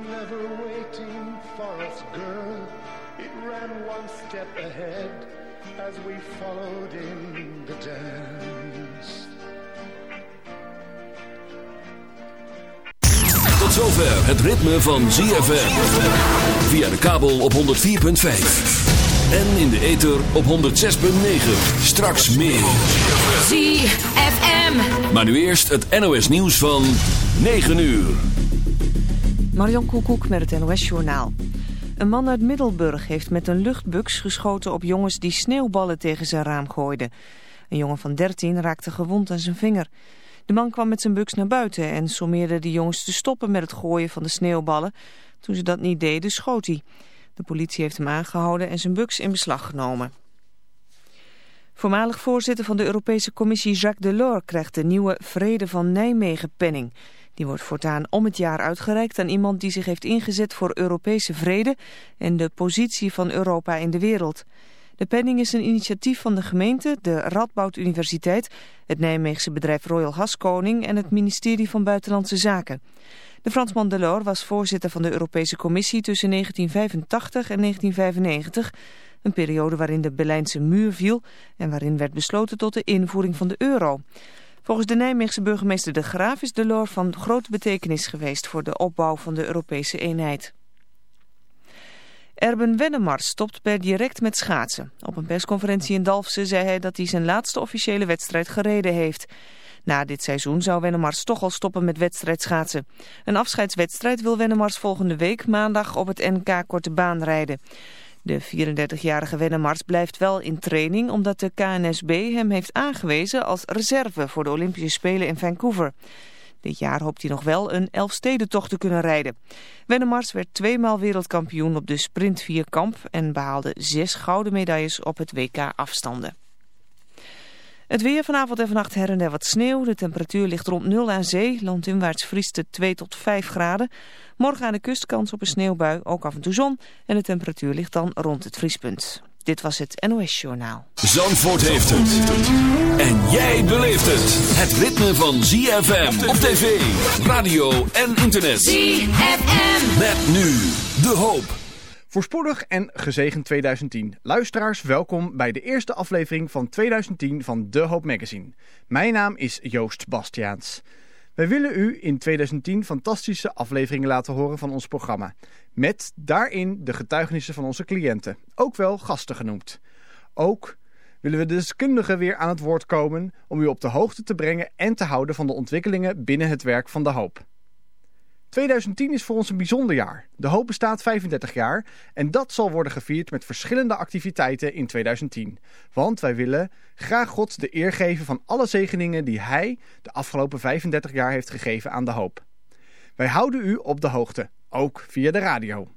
never waiting for us, girl. It ran one step ahead as we followed in the dance. Tot zover het ritme van ZFM. Via de kabel op 104.5. En in de ether op 106.9. Straks meer. ZFM. Maar nu eerst het NOS nieuws van 9 uur. Marion Koekoek met het NOS Journaal. Een man uit Middelburg heeft met een luchtbux geschoten op jongens die sneeuwballen tegen zijn raam gooiden. Een jongen van 13 raakte gewond aan zijn vinger. De man kwam met zijn bux naar buiten en sommeerde de jongens te stoppen met het gooien van de sneeuwballen. Toen ze dat niet deden, schoot hij. De politie heeft hem aangehouden en zijn bux in beslag genomen. Voormalig voorzitter van de Europese Commissie Jacques Delors krijgt de nieuwe Vrede van Nijmegen-penning. Die wordt voortaan om het jaar uitgereikt aan iemand die zich heeft ingezet voor Europese vrede en de positie van Europa in de wereld. De penning is een initiatief van de gemeente, de Radboud Universiteit, het Nijmeegse bedrijf Royal Haskoning en het ministerie van Buitenlandse Zaken. De Fransman Delors was voorzitter van de Europese Commissie tussen 1985 en 1995, een periode waarin de Berlijnse muur viel en waarin werd besloten tot de invoering van de euro. Volgens de Nijmeegse burgemeester De Graaf is Delors van grote betekenis geweest voor de opbouw van de Europese eenheid. Erben Wennemars stopt per direct met schaatsen. Op een persconferentie in Dalfsen zei hij dat hij zijn laatste officiële wedstrijd gereden heeft. Na dit seizoen zou Wennemars toch al stoppen met wedstrijdschaatsen. Een afscheidswedstrijd wil Wennemars volgende week maandag op het NK Korte Baan rijden. De 34-jarige Wennemars blijft wel in training omdat de KNSB hem heeft aangewezen als reserve voor de Olympische Spelen in Vancouver. Dit jaar hoopt hij nog wel een Elfstedentocht te kunnen rijden. Wennemars werd tweemaal wereldkampioen op de sprint vierkamp en behaalde zes gouden medailles op het WK afstanden. Het weer vanavond en vannacht her en der wat sneeuw. De temperatuur ligt rond 0 aan zee. Landinwaarts vriest het 2 tot 5 graden. Morgen aan de kust kans op een sneeuwbui, ook af en toe zon. En de temperatuur ligt dan rond het vriespunt. Dit was het NOS Journaal. Zandvoort heeft het. En jij beleeft het. Het ritme van ZFM op tv, radio en internet. ZFM. Met nu de hoop. Voorspoedig en gezegend 2010. Luisteraars, welkom bij de eerste aflevering van 2010 van De Hoop Magazine. Mijn naam is Joost Bastiaans. Wij willen u in 2010 fantastische afleveringen laten horen van ons programma. Met daarin de getuigenissen van onze cliënten, ook wel gasten genoemd. Ook willen we de deskundigen weer aan het woord komen om u op de hoogte te brengen en te houden van de ontwikkelingen binnen het werk van De Hoop. 2010 is voor ons een bijzonder jaar. De Hoop bestaat 35 jaar en dat zal worden gevierd met verschillende activiteiten in 2010. Want wij willen graag God de eer geven van alle zegeningen die Hij de afgelopen 35 jaar heeft gegeven aan De Hoop. Wij houden u op de hoogte, ook via de radio.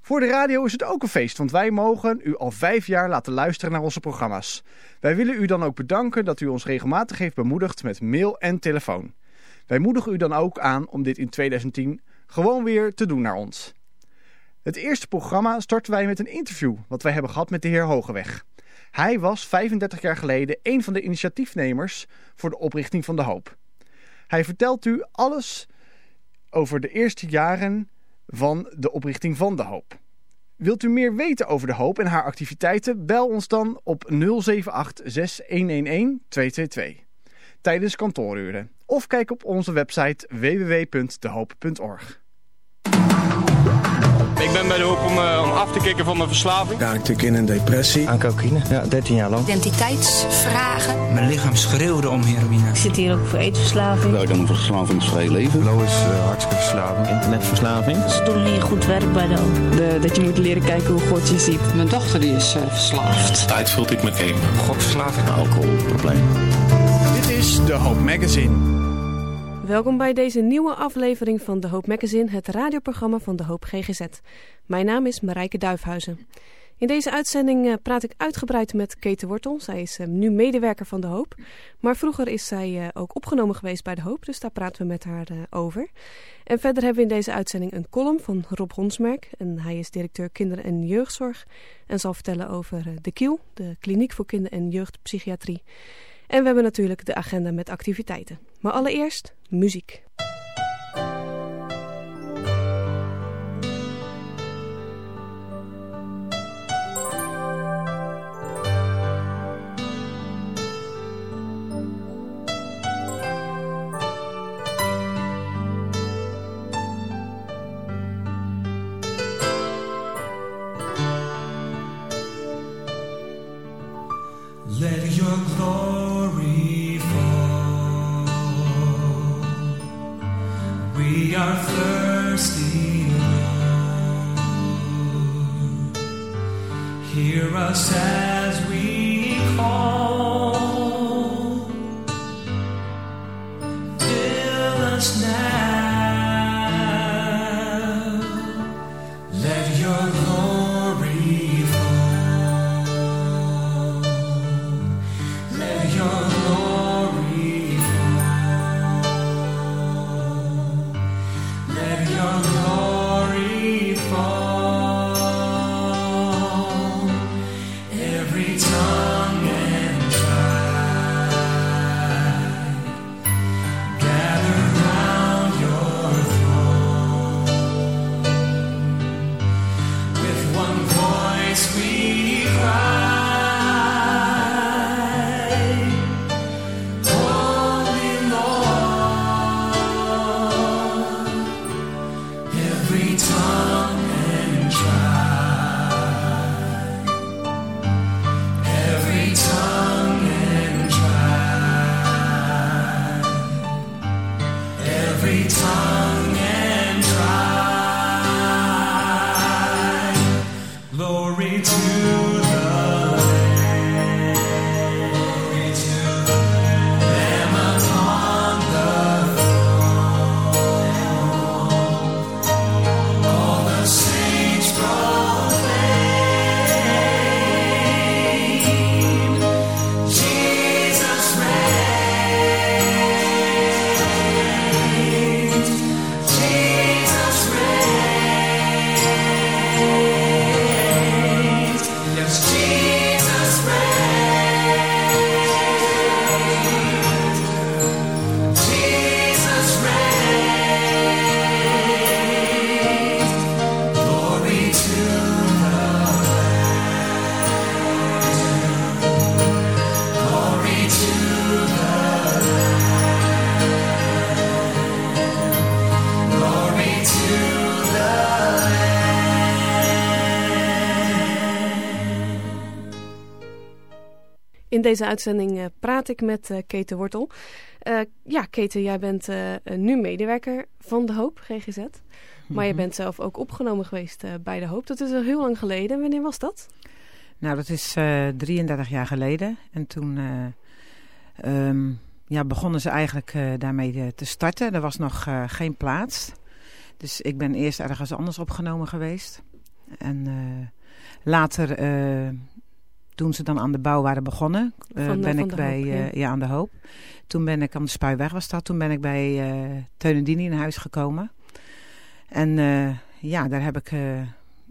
Voor de radio is het ook een feest, want wij mogen u al vijf jaar laten luisteren naar onze programma's. Wij willen u dan ook bedanken dat u ons regelmatig heeft bemoedigd met mail en telefoon. Wij moedigen u dan ook aan om dit in 2010 gewoon weer te doen naar ons. Het eerste programma starten wij met een interview wat wij hebben gehad met de heer Hogeweg. Hij was 35 jaar geleden een van de initiatiefnemers voor de oprichting van De Hoop. Hij vertelt u alles over de eerste jaren van de oprichting van De Hoop. Wilt u meer weten over De Hoop en haar activiteiten? Bel ons dan op 078 6111 222 tijdens kantooruren. Of kijk op onze website www.dehoop.org. Ik ben bij de hoop om, eh, om af te kicken van mijn verslaving. Ja, ik in een depressie. Aan cocaïne, ja, 13 jaar lang. Identiteitsvragen. Mijn lichaam schreeuwde om heroïne. Ik zit hier ook voor eetverslaving. Ik heb een verslavingsvrij leven. Lo is uh, hartstikke verslaving. Internetverslaving. Ze doen hier goed werk bij de de, Dat je moet leren kijken hoe God je ziet. Mijn dochter die is uh, verslaafd. Tijd vult ik met game. Gokverslaving. Alcoholprobleem. De Hoop Magazine. Welkom bij deze nieuwe aflevering van De Hoop Magazine, het radioprogramma van De Hoop GGZ. Mijn naam is Marijke Duifhuizen. In deze uitzending uh, praat ik uitgebreid met Kate Wortel. Zij is uh, nu medewerker van De Hoop. Maar vroeger is zij uh, ook opgenomen geweest bij De Hoop, dus daar praten we met haar over. En verder hebben we in deze uitzending een column van Rob Honsmerk. En hij is directeur kinder- en jeugdzorg en zal vertellen over de KIEL, de Kliniek voor Kinder- en Jeugdpsychiatrie. En we hebben natuurlijk de agenda met activiteiten. Maar allereerst muziek. Hear us In deze uitzending eh, praat ik met eh Keten Wortel. Eh, ja, Keten, jij bent nu medewerker van De Hoop, GGZ. Maar je Mhm. bent zelf ook opgenomen geweest bij De Hoop. Dat is al heel lang geleden. Wanneer was dat? Nou, dat is eh 33 jaar geleden. En toen eh, ehm, ja, begonnen ze eigenlijk daarmee te starten. Er was nog geen plaats. Dus ik ben eerst ergens anders opgenomen geweest. En later, toen ze dan aan de bouw waren begonnen, eh, de- ben ik bij Hoop, eh, ja. ja. aan de hoop. Toen ben ik aan de Spuiweg was dat. Toen ben ik bij Teunendini in huis gekomen. En ja, daar heb ik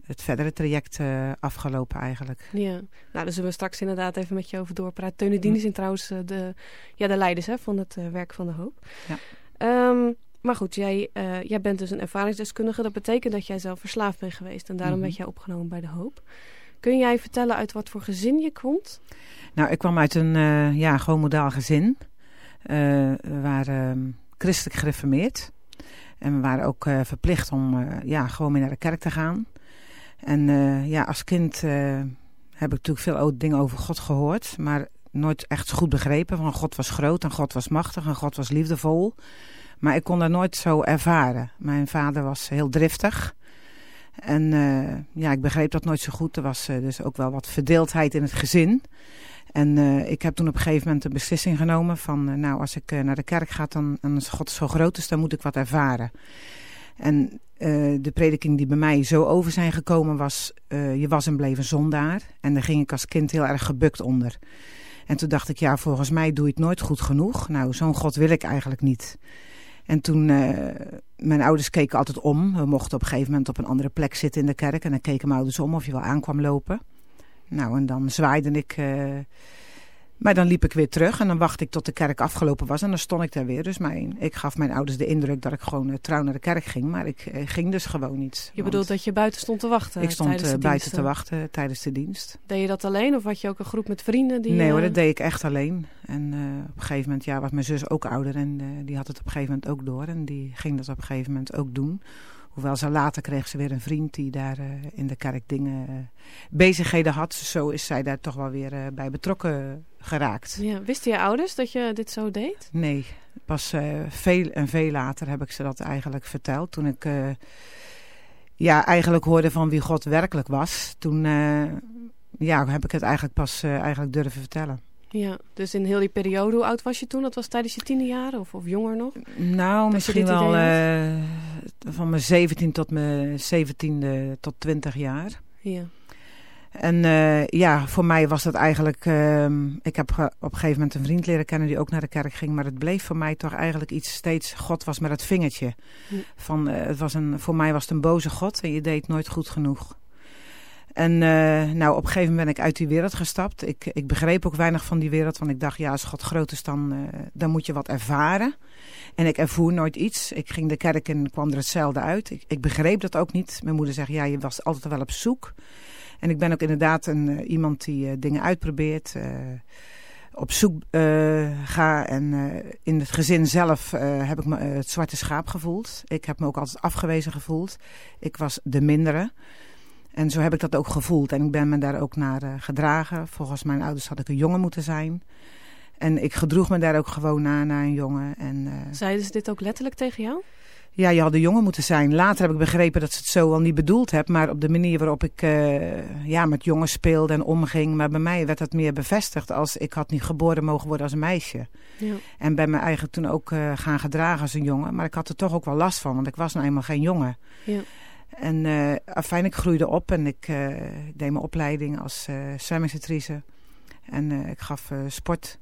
het verdere traject afgelopen eigenlijk. Ja, nou, daar zullen we straks inderdaad even met je over doorpraten. Teunendien zijn trouwens de, ja, de leiders hè, van het werk van De Hoop. Ja. Ehm, maar goed, jij, jij bent dus een ervaringsdeskundige. Dat betekent dat jij zelf verslaafd bent geweest. En daarom Mhm. werd jij opgenomen bij De Hoop. Kun jij vertellen uit wat voor gezin je komt? Nou, ik kwam uit een eh, ja, gewoon modaal gezin. Eh, we waren ehm, christelijk gereformeerd. En we waren ook eh, verplicht om eh, ja, gewoon mee naar de kerk te gaan. En eh, ja, als kind eh, heb ik natuurlijk veel dingen over God gehoord. Maar nooit echt goed begrepen. Van God was groot en God was machtig en God was liefdevol. Maar ik kon dat nooit zo ervaren. Mijn vader was heel driftig. En eh, ja, ik begreep dat nooit zo goed. Er was eh, dus ook wel wat verdeeldheid in het gezin. En eh, ik heb toen op een gegeven moment een beslissing genomen van... nou, als ik naar de kerk ga dan, en als God zo groot is, dan moet ik wat ervaren. En de prediking die bij mij zo over zijn gekomen was... je was en bleef een zondaar. En daar ging ik als kind heel erg gebukt onder. En toen dacht ik, ja, volgens mij doe je het nooit goed genoeg. Nou, zo'n God wil ik eigenlijk niet. En toen, eh, mijn ouders keken altijd om. We mochten op een gegeven moment op een andere plek zitten in de kerk. En dan keken mijn ouders om of je wel aankwam lopen. Nou, en dan zwaaide ik. Maar dan liep ik weer terug en dan wachtte ik tot de kerk afgelopen was. En dan stond ik daar weer. Dus mijn, ik gaf mijn ouders de indruk dat ik gewoon eh, trouw naar de kerk ging. Maar ik eh, ging dus gewoon niet. Je bedoelt dat je buiten stond te wachten? ik stond tijdens de eh, buiten te wachten tijdens de dienst. Deed je dat alleen of had je ook een groep met vrienden? Die, nee hoor, dat deed ik echt alleen. En op een gegeven moment ja, was mijn zus ook ouder en die had het op een gegeven moment ook door. En die ging dat op een gegeven moment ook doen. Hoewel ze later kreeg ze weer een vriend die daar in de kerk dingen bezigheden had. Zo is zij daar toch wel weer bij betrokken geraakt. Ja, wisten je ouders dat je dit zo deed? Nee, pas veel en veel later heb ik ze dat eigenlijk verteld. Toen ik ja, eigenlijk hoorde van wie God werkelijk was. Toen ja, heb ik het eigenlijk pas eigenlijk durven vertellen. Ja, dus in heel die periode, hoe oud was je toen? Dat was tijdens je tiende jaren of, of jonger nog? Nou, misschien wel uh, van mijn 17 tot mijn 17e tot 20 jaar. Ja. En uh, ja, voor mij was dat eigenlijk... Uh, ik heb op een gegeven moment een vriend leren kennen die ook naar de kerk ging. Maar het bleef voor mij toch eigenlijk iets steeds... God was met het vingertje. Van, uh, het was een, voor mij was het een boze God en je deed nooit goed genoeg. En uh, nou, op een gegeven moment ben ik uit die wereld gestapt. Ik, ik begreep ook weinig van die wereld, want ik dacht, ja, als God groot is, dan, uh, dan moet je wat ervaren. En ik ervoer nooit iets. Ik ging de kerk en kwam er hetzelfde uit. Ik, ik begreep dat ook niet. Mijn moeder zegt, ja, je was altijd wel op zoek. En ik ben ook inderdaad een, uh, iemand die dingen uitprobeert, op zoek ga. En in het gezin zelf heb ik me het zwarte schaap gevoeld. Ik heb me ook altijd afgewezen gevoeld. Ik was de mindere. En zo heb ik dat ook gevoeld. En ik ben me daar ook naar uh, gedragen. Volgens mijn ouders had ik een jongen moeten zijn. En ik gedroeg me daar ook gewoon na, naar een jongen. En, uh, Zeiden ze dit ook letterlijk tegen jou? Ja, je had een jongen moeten zijn. Later heb ik begrepen dat ze het zo wel niet bedoeld hebben. Maar op de manier waarop ik uh, ja, met jongens speelde en omging. Maar bij mij werd dat meer bevestigd als ik had niet geboren mogen worden als een meisje. Ja. En ben me eigenlijk toen ook gaan gedragen als een jongen. Maar ik had er toch ook wel last van, want ik was nou eenmaal geen jongen. Ja. En uh, afijn, ik groeide op en ik, uh, deed mijn opleiding als uh, zwemminstructrice. En ik gaf sport.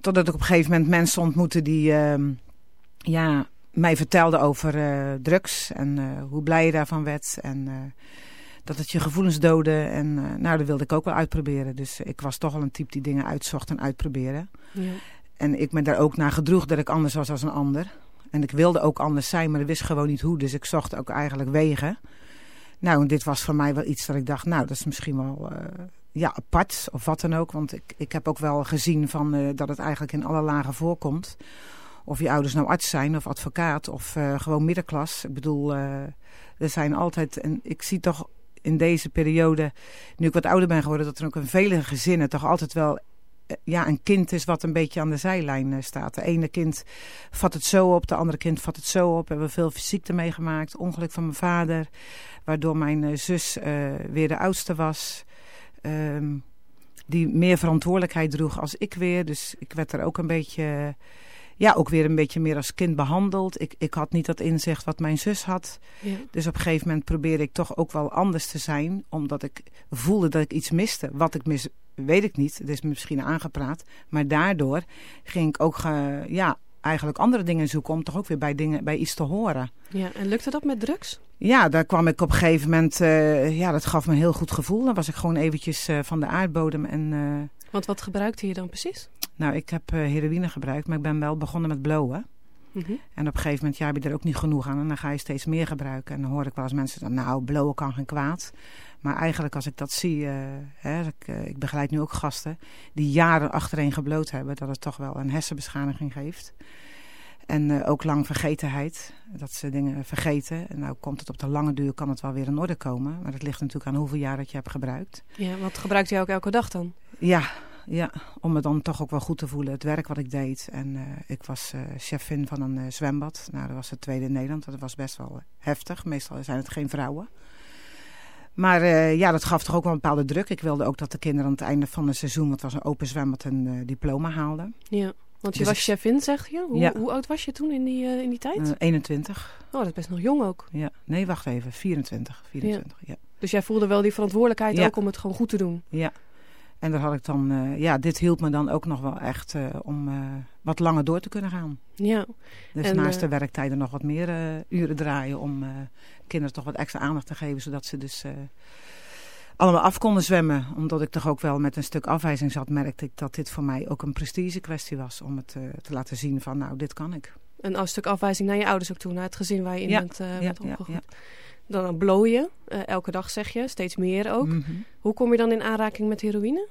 Totdat ik op een gegeven moment mensen ontmoette die ehm, ja, mij vertelden over drugs. En hoe blij je daarvan werd. En dat het je gevoelens doodde. En nou, dat wilde ik ook wel uitproberen. Dus ik was toch al een type die dingen uitzocht en uitproberen. Ja. En ik me daar ook naar gedroeg dat ik anders was als een ander. En ik wilde ook anders zijn, maar ik wist gewoon niet hoe. Dus ik zocht ook eigenlijk wegen. Nou, dit was voor mij wel iets dat ik dacht, nou, dat is misschien wel uh, ja, apart of wat dan ook. Want ik, ik heb ook wel gezien van, uh, dat het eigenlijk in alle lagen voorkomt. Of je ouders nou arts zijn of advocaat of uh, gewoon middenklas. Ik bedoel, er zijn altijd, en ik zie toch in deze periode, nu ik wat ouder ben geworden, dat er ook in vele gezinnen toch altijd wel ja, een kind is wat een beetje aan de zijlijn uh, staat. De ene kind vat het zo op, de andere kind vat het zo op. We hebben veel ziekte meegemaakt. Ongeluk van mijn vader, waardoor mijn uh, zus uh, weer de oudste was. Um, die meer verantwoordelijkheid droeg als ik weer. Dus ik werd er ook een beetje, ja, ook weer een beetje meer als kind behandeld. Ik, ik had niet dat inzicht wat mijn zus had. Ja. Dus op een gegeven moment probeerde ik toch ook wel anders te zijn. Omdat ik voelde dat ik iets miste. Wat ik mis, weet ik niet. Het is misschien aangepraat. Maar daardoor ging ik ook ge, ja, eigenlijk andere dingen zoeken om toch ook weer bij, dingen, bij iets te horen. Ja, en lukte dat met drugs? Ja, daar kwam ik op een gegeven moment, uh, ja, dat gaf me een heel goed gevoel. Dan was ik gewoon eventjes uh, van de aardbodem. En, uh, Want wat gebruikte je dan precies? Nou, ik heb heroïne gebruikt, maar ik ben wel begonnen met blowen. Mm -hmm. En op een gegeven moment ja, heb je er ook niet genoeg aan en dan ga je steeds meer gebruiken. En dan hoor ik wel eens mensen dan, nou, blowen kan geen kwaad. Maar eigenlijk als ik dat zie, uh, hè, ik, uh, ik, begeleid nu ook gasten die jaren achtereen gebloot hebben, dat het toch wel een hersenbeschadiging geeft. En uh, ook lang vergetenheid, dat ze dingen vergeten. En nou komt het op de lange duur, kan het wel weer in orde komen. Maar dat ligt natuurlijk aan hoeveel jaar dat je hebt gebruikt. Ja, wat gebruikt je ook elke dag dan? Ja, ja, om me dan toch ook wel goed te voelen. Het werk wat ik deed. En ik was chefin van een zwembad. Nou, dat was het tweede in Nederland. Dat was best wel heftig. Meestal zijn het geen vrouwen. Maar uh, ja, dat gaf toch ook wel een bepaalde druk. Ik wilde ook dat de kinderen aan het einde van het seizoen, wat was een open zwembad, een uh, diploma haalden. Ja, want je dus was chefin, zeg je? Hoe, ja. hoe, oud was je toen in die, uh, in die tijd? 21. Oh, dat is best nog jong ook. Ja, nee, wacht even. 24. 24 ja. ja. Dus jij voelde wel die verantwoordelijkheid ja. ook om het gewoon goed te doen? Ja. En daar had ik dan, uh, ja, dit hielp me dan ook nog wel echt uh, om uh, wat langer door te kunnen gaan. Ja. Dus en, naast de werktijden nog wat meer uren draaien om kinderen toch wat extra aandacht te geven, zodat ze dus allemaal af konden zwemmen. Omdat ik toch ook wel met een stuk afwijzing zat, merkte ik dat dit voor mij ook een prestige kwestie was om het te laten zien van, nou, dit kan ik. Een stuk afwijzing naar je ouders ook toe, naar het gezin waar je in ja. bent, ja, bent opgegroeid. Ja, dan blow je, uh, elke dag zeg je, steeds meer ook. Mm -hmm. Hoe kom je dan in aanraking met heroïne?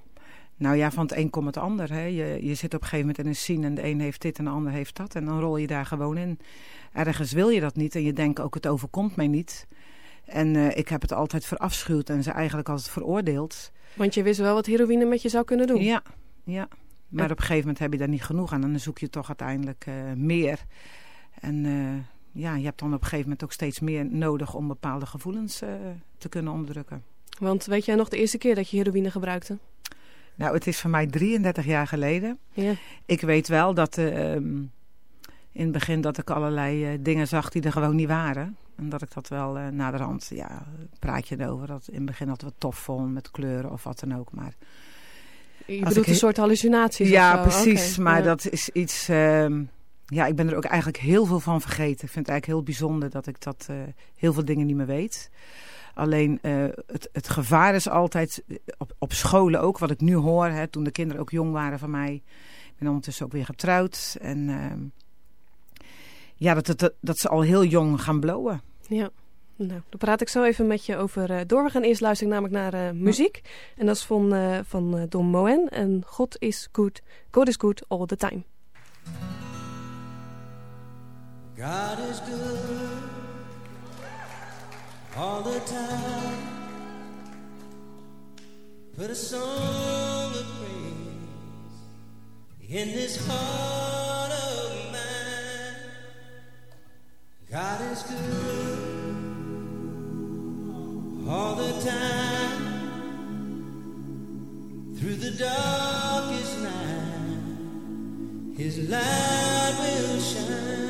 Nou ja, van het een komt het ander. Hè. Je, je zit op een gegeven moment in een scene en de een heeft dit en de ander heeft dat. En dan rol je daar gewoon in. Ergens wil je dat niet en je denkt ook het overkomt mij niet. En uh, ik heb het altijd verafschuwd en ze eigenlijk altijd veroordeeld. Want je wist wel wat heroïne met je zou kunnen doen? Ja, ja. Maar en... op een gegeven moment heb je daar niet genoeg aan. En dan zoek je toch uiteindelijk uh, meer. En ja, je hebt dan op een gegeven moment ook steeds meer nodig om bepaalde gevoelens te kunnen onderdrukken. Want weet jij nog de eerste keer dat je heroïne gebruikte? Nou, het is voor mij 33 jaar geleden. Ja. Ik weet wel dat uh, in het begin dat ik allerlei uh, dingen zag die er gewoon niet waren. En dat ik dat wel uh, naderhand, ja, praat je erover. Dat in het begin dat we tof vonden met kleuren of wat dan ook. Maar je bedoelt een soort hallucinaties Ja, precies. Okay. Maar ja. dat is iets... Uh, ja, ik ben er ook eigenlijk heel veel van vergeten. Ik vind het eigenlijk heel bijzonder dat ik dat heel veel dingen niet meer weet. Alleen uh, het, het, gevaar is altijd op, op, scholen ook, wat ik nu hoor, hè, toen de kinderen ook jong waren van mij. Ik ben ondertussen ook weer getrouwd. En uh, ja, dat, dat, dat ze al heel jong gaan blowen. Ja, nou, daar praat ik zo even met je over uh, door. We gaan eerst luisteren namelijk naar muziek. En dat is van, van Don Moen en God is good, God is good all the time. God is good. all the time. Put a song of praise in this heart of mine. God is good all the time. Through the darkest night, His light will shine.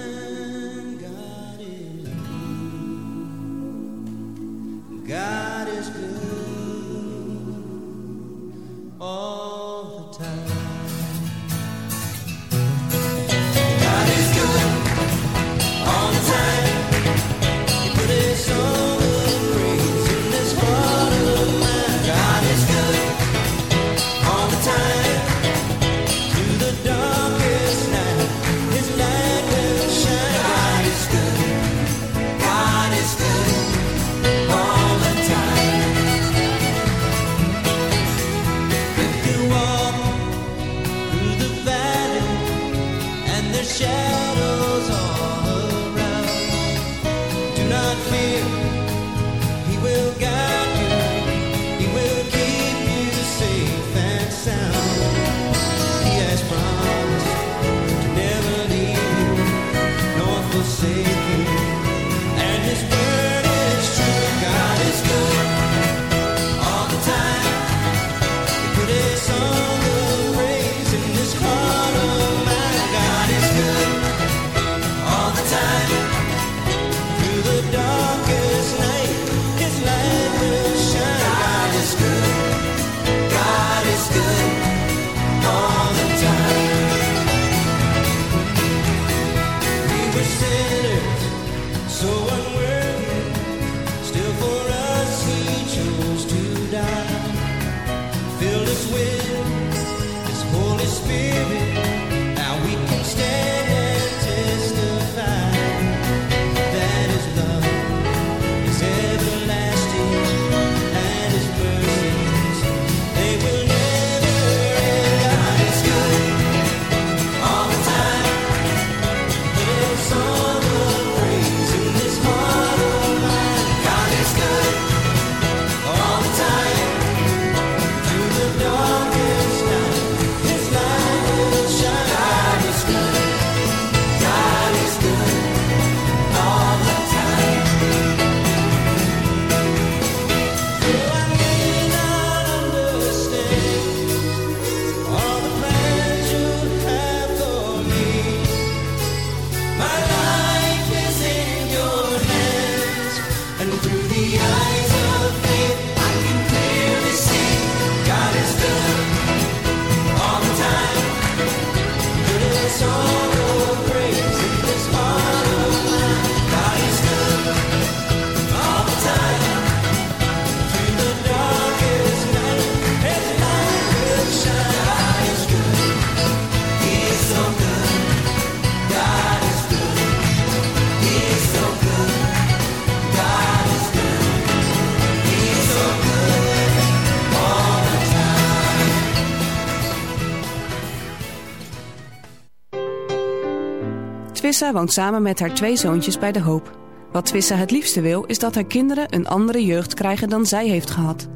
Twissa woont samen met haar twee zoontjes bij De Hoop. Wat Twissa het liefste wil, is dat haar kinderen een andere jeugd krijgen dan zij heeft gehad.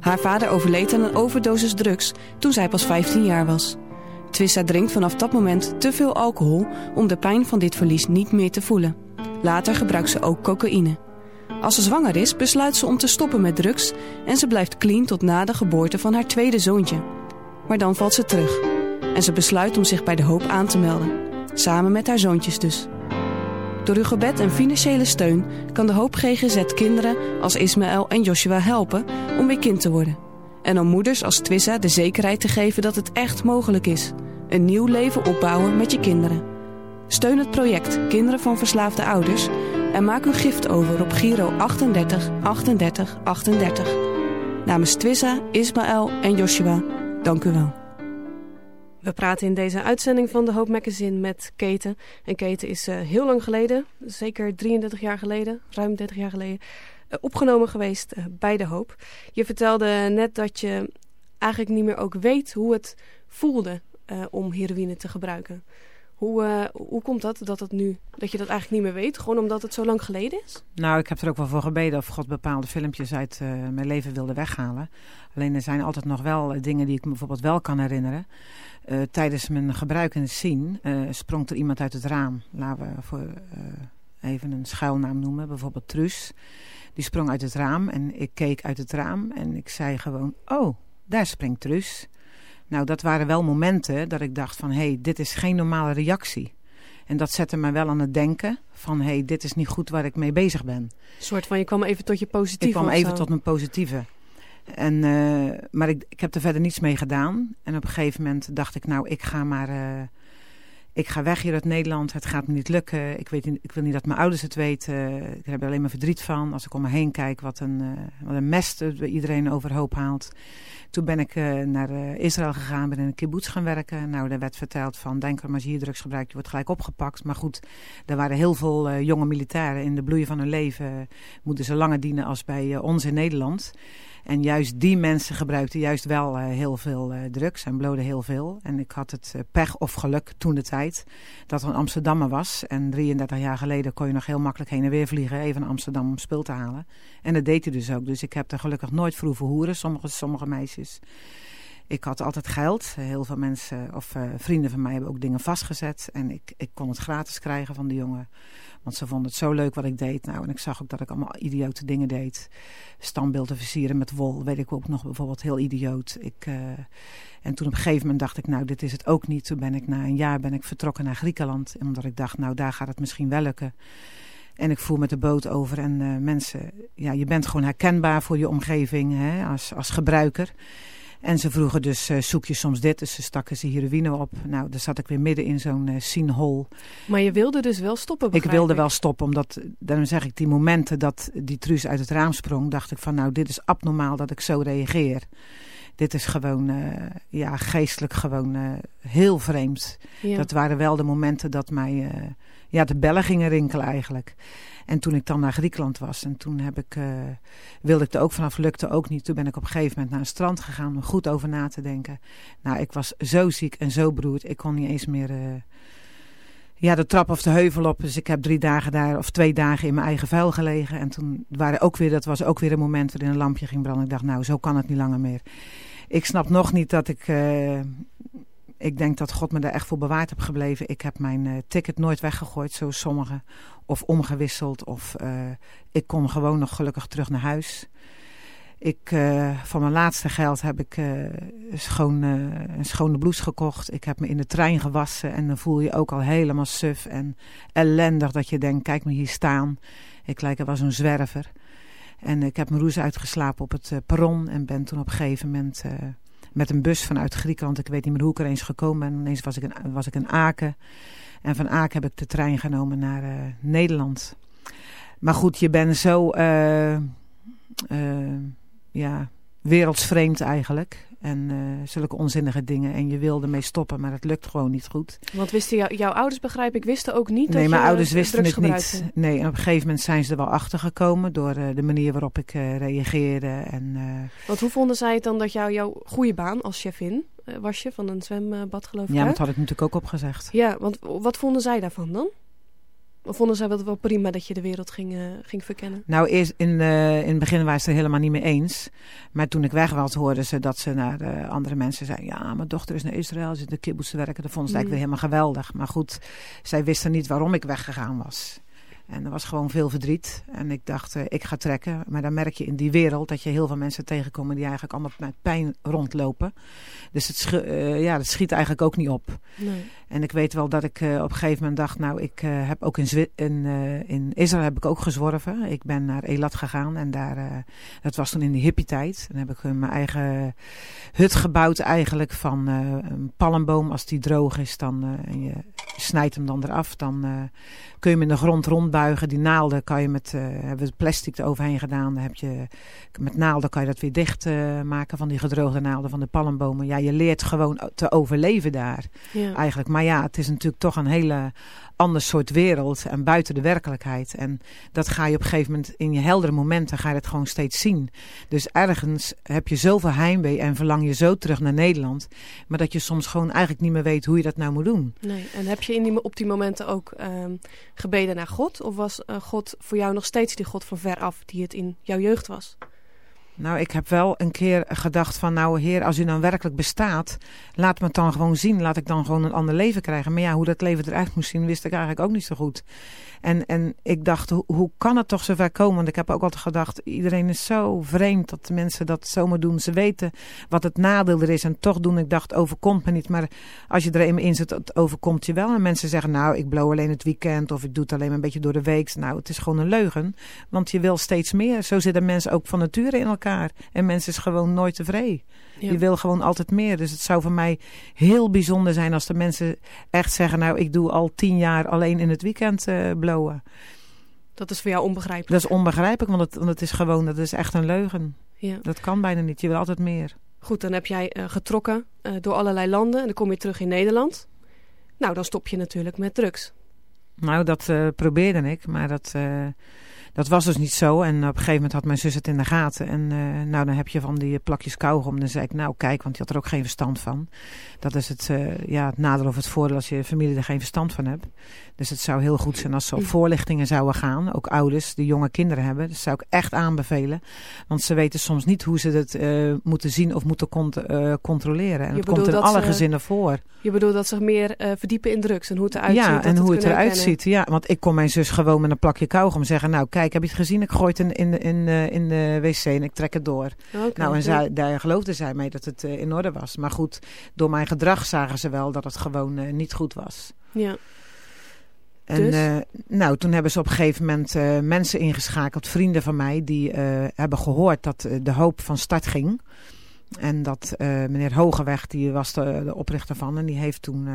Haar vader overleed aan een overdosis drugs toen zij pas 15 jaar was. Twissa drinkt vanaf dat moment te veel alcohol om de pijn van dit verlies niet meer te voelen. Later gebruikt ze ook cocaïne. Als ze zwanger is, besluit ze om te stoppen met drugs en ze blijft clean tot na de geboorte van haar tweede zoontje. Maar dan valt ze terug en ze besluit om zich bij de hoop aan te melden. Samen met haar zoontjes dus. Door uw gebed en financiële steun kan de Hoop GGZ kinderen als Ismaël en Joshua helpen om weer kind te worden. En om moeders als Twissa de zekerheid te geven dat het echt mogelijk is. Een nieuw leven opbouwen met je kinderen. Steun het project Kinderen van Verslaafde Ouders en maak uw gift over op Giro 38 38 38. Namens Twissa, Ismaël en Joshua, dank u wel. We praten in deze uitzending van de Hoop Magazine met Keten. En Keten is uh, heel lang geleden, zeker 33 jaar geleden, ruim 30 jaar geleden, uh, opgenomen geweest uh, bij de Hoop. Je vertelde net dat je eigenlijk niet meer ook weet hoe het voelde om heroïne te gebruiken. Hoe, hoe komt dat, dat, het nu, dat je dat eigenlijk niet meer weet? Gewoon omdat het zo lang geleden is? Nou, ik heb er ook wel voor gebeden of God bepaalde filmpjes uit mijn leven wilde weghalen. Alleen er zijn altijd nog wel dingen die ik me bijvoorbeeld wel kan herinneren. Tijdens mijn gebruik in uh, sprong er iemand uit het raam. Laten we voor even een schuilnaam noemen, bijvoorbeeld Truus. Die sprong uit het raam en ik keek uit het raam en ik zei gewoon, oh, daar springt Truus. Nou, dat waren wel momenten dat ik dacht van, hé, hey, dit is geen normale reactie. En dat zette me wel aan het denken van, hé, hey, dit is niet goed waar ik mee bezig ben. Een soort van, je kwam even tot je positieve. Ik kwam even tot mijn positieve. En, uh, maar ik, ik heb er verder niets mee gedaan. En op een gegeven moment dacht ik, nou, ik ga maar... Uh, ik ga weg hier uit Nederland, het gaat me niet lukken. Ik, weet ik wil niet dat mijn ouders het weten. Ik heb er alleen maar verdriet van. Als ik om me heen kijk, wat een, uh, wat een mest iedereen overhoop haalt. Toen ben ik naar Israël gegaan, ben in een kibbutz gaan werken. Nou, daar werd verteld van, denk er maar als je hier drugs gebruikt, je wordt gelijk opgepakt. Maar goed, er waren heel veel jonge militairen in de bloei van hun leven. Moeten ze langer dienen als bij ons in Nederland. En juist die mensen gebruikten juist wel uh, heel veel uh, drugs en bloden heel veel. En ik had het uh, pech of geluk toen de tijd dat er een Amsterdammer was. En 33 jaar geleden kon je nog heel makkelijk heen en weer vliegen, even naar Amsterdam om spul te halen. En dat deed hij dus ook. Dus ik heb er gelukkig nooit voor hoeren, sommige, sommige meisjes. Ik had altijd geld. Heel veel mensen of vrienden van mij hebben ook dingen vastgezet. En ik, ik kon het gratis krijgen van de jongen. Want ze vonden het zo leuk wat ik deed. Nou, en ik zag ook dat ik allemaal idiote dingen deed. Standbeelden versieren met wol, weet ik ook nog bijvoorbeeld heel idioot. Ik, uh, en toen op een gegeven moment dacht ik, nou, dit is het ook niet. Toen ben ik na een jaar ben ik vertrokken naar Griekenland. Omdat ik dacht, nou, daar gaat het misschien wel lukken. En ik voer met de boot over en uh, mensen, ja, je bent gewoon herkenbaar voor je omgeving hè, als, als gebruiker. En ze vroegen dus, uh, zoek je soms dit? Dus ze stakken ze heroïne op. Nou, daar zat ik weer midden in zo'n uh. Maar je wilde dus wel stoppen, Ik wilde wel stoppen, omdat, daarom zeg ik, die momenten dat die truus uit het raam sprong... dacht ik van, nou, dit is abnormaal dat ik zo reageer. Dit is gewoon, uh, ja, geestelijk gewoon heel vreemd. Ja. Dat waren wel de momenten dat mij, ja, de bellen gingen rinkelen eigenlijk. En toen ik dan naar Griekenland was en toen heb ik, uh, wilde ik er ook vanaf, lukte ook niet. Toen ben ik op een gegeven moment naar een strand gegaan om goed over na te denken. Nou, ik was zo ziek en zo beroerd. Ik kon niet eens meer uh, ja, de trap of de heuvel op. Dus ik heb drie dagen daar, of twee dagen in mijn eigen vuil gelegen. En toen waren ook weer, dat was ook weer een moment waarin een lampje ging branden. Ik dacht, nou, zo kan het niet langer meer. Ik snap nog niet dat ik... Uh, ik denk dat God me daar echt voor bewaard heb gebleven. Ik heb mijn uh, ticket nooit weggegooid, zoals sommigen. Of omgewisseld. Of uh, ik kon gewoon nog gelukkig terug naar huis. Ik, uh, van mijn laatste geld heb ik schoon, een schone blouse gekocht. Ik heb me in de trein gewassen. En dan voel je ook al helemaal suf en ellendig. Dat je denkt, kijk me hier staan. Ik lijk wel zo'n zwerver. En ik heb mijn roes uitgeslapen op het perron. En ben toen op een gegeven moment met een bus vanuit Griekenland. Ik weet niet meer hoe ik er eens gekomen ben. Ineens was ik in, was ik in Aken. En van Aken heb ik de trein genomen naar uh, Nederland. Maar goed, je bent zo uh, uh, ja, wereldsvreemd eigenlijk. En uh, zulke onzinnige dingen. En je wilde mee stoppen, maar het lukt gewoon niet goed. Want wisten jou, jouw ouders, begrijp ik, wisten ook niet nee, dat mijn je ouders wisten het gebruikte. niet. Nee, en op een gegeven moment zijn ze er wel achter gekomen door uh, de manier waarop ik uh, reageerde. En, Want hoe vonden zij het dan dat jou, jouw goede baan als chefin was je van een zwembad geloof ik? Ja, dat had ik natuurlijk ook opgezegd. Ja, want wat vonden zij daarvan dan? Of vonden zij het wel prima dat je de wereld ging, uh, ging verkennen? Nou, eerst in, uh, in het begin waren ze het helemaal niet mee eens. Maar toen ik weg was, hoorden ze dat ze naar de andere mensen zeiden... ja, mijn dochter is naar Israël, ze zit in de kibbutz te werken. Dat vonden ze mm. eigenlijk weer helemaal geweldig. Maar goed, zij wisten niet waarom ik weggegaan was. En er was gewoon veel verdriet. En ik dacht, uh, ik ga trekken. Maar dan merk je in die wereld dat je heel veel mensen tegenkomen die eigenlijk allemaal met pijn rondlopen. Dus het, uh, ja, dat schiet eigenlijk ook niet op. Nee. En ik weet wel dat ik uh, op een gegeven moment dacht, nou, ik heb ook in, Zwi in, in, Israël heb ik ook gezworven. Ik ben naar Elat gegaan en daar, dat was toen in de hippie-tijd. Dan heb ik mijn eigen hut gebouwd eigenlijk van een palmboom. Als die droog is, dan en je snijdt hem dan eraf, dan kun je hem in de grond rondbuigen. Die naalden kan je met, uh, hebben we plastic eroverheen gedaan. Dan heb je, met naalden kan je dat weer dicht uh, maken van die gedroogde naalden van de palmbomen. Ja, je leert gewoon te overleven daar ja. eigenlijk. Maar ja, het is natuurlijk toch een hele ander soort wereld en buiten de werkelijkheid. En dat ga je op een gegeven moment in je heldere momenten ga je het gewoon steeds zien. Dus ergens heb je zoveel heimwee en verlang je zo terug naar Nederland. Maar dat je soms gewoon eigenlijk niet meer weet hoe je dat nou moet doen. Nee, en heb je in die, op die momenten ook um, gebeden naar God? Of was uh, God voor jou nog steeds die God van ver af die het in jouw jeugd was? Nou, ik heb wel een keer gedacht van, nou heer, als u dan werkelijk bestaat, laat me het dan gewoon zien. Laat ik dan gewoon een ander leven krijgen. Maar ja, hoe dat leven eruit moest zien, wist ik eigenlijk ook niet zo goed. En, en ik dacht, hoe, kan het toch zover komen? Want ik heb ook altijd gedacht, iedereen is zo vreemd dat de mensen dat zomaar doen. Ze weten wat het nadeel er is en toch doen. Ik dacht, overkomt me niet. Maar als je er eenmaal in zit, het overkomt je wel. En mensen zeggen, nou, ik blow alleen het weekend of ik doe het alleen maar een beetje door de week. Nou, het is gewoon een leugen. Want je wil steeds meer. Zo zitten mensen ook van nature in elkaar. En mensen is gewoon nooit tevreden. Ja. Je wil gewoon altijd meer. Dus het zou voor mij heel bijzonder zijn als de mensen echt zeggen... nou, ik doe al tien jaar alleen in het weekend uh, blowen. Dat is voor jou onbegrijpelijk? Dat is onbegrijpelijk, want het, want het is gewoon, dat is echt een leugen. Ja. Dat kan bijna niet. Je wil altijd meer. Goed, dan heb jij uh, getrokken uh, door allerlei landen en dan kom je terug in Nederland. Nou, dan stop je natuurlijk met drugs. Nou, dat probeerde ik, maar dat dat was dus niet zo. En op een gegeven moment had mijn zus het in de gaten. En uh, nou, dan heb je van die plakjes kauwgom. Dan zei ik, nou kijk, want die had er ook geen verstand van. Dat is het, uh, ja, het nadeel of het voordeel als je familie er geen verstand van hebt. Dus het zou heel goed zijn als ze op voorlichtingen zouden gaan. Ook ouders die jonge kinderen hebben. Dat zou ik echt aanbevelen. Want ze weten soms niet hoe ze het uh, moeten zien of moeten cont controleren. En je het komt in alle ze, gezinnen voor. Je bedoelt dat ze meer verdiepen in drugs en hoe het eruit ja, ziet. Ja, en hoe het eruit ziet. Ja, want ik kon mijn zus gewoon met een plakje kauwgom zeggen, nou kijk, heb je het gezien? Ik gooi het in, in, in, uh, in de wc en ik trek het door. Okay, nou, en zij, daar geloofde zij mee dat het uh, in orde was. Maar goed, door mijn gedrag zagen ze wel dat het gewoon uh, niet goed was. Ja. En dus? nou, toen hebben ze op een gegeven moment mensen ingeschakeld, vrienden van mij, die hebben gehoord dat de hoop van start ging. En dat meneer Hogeweg, die was de, de, oprichter van. En die heeft toen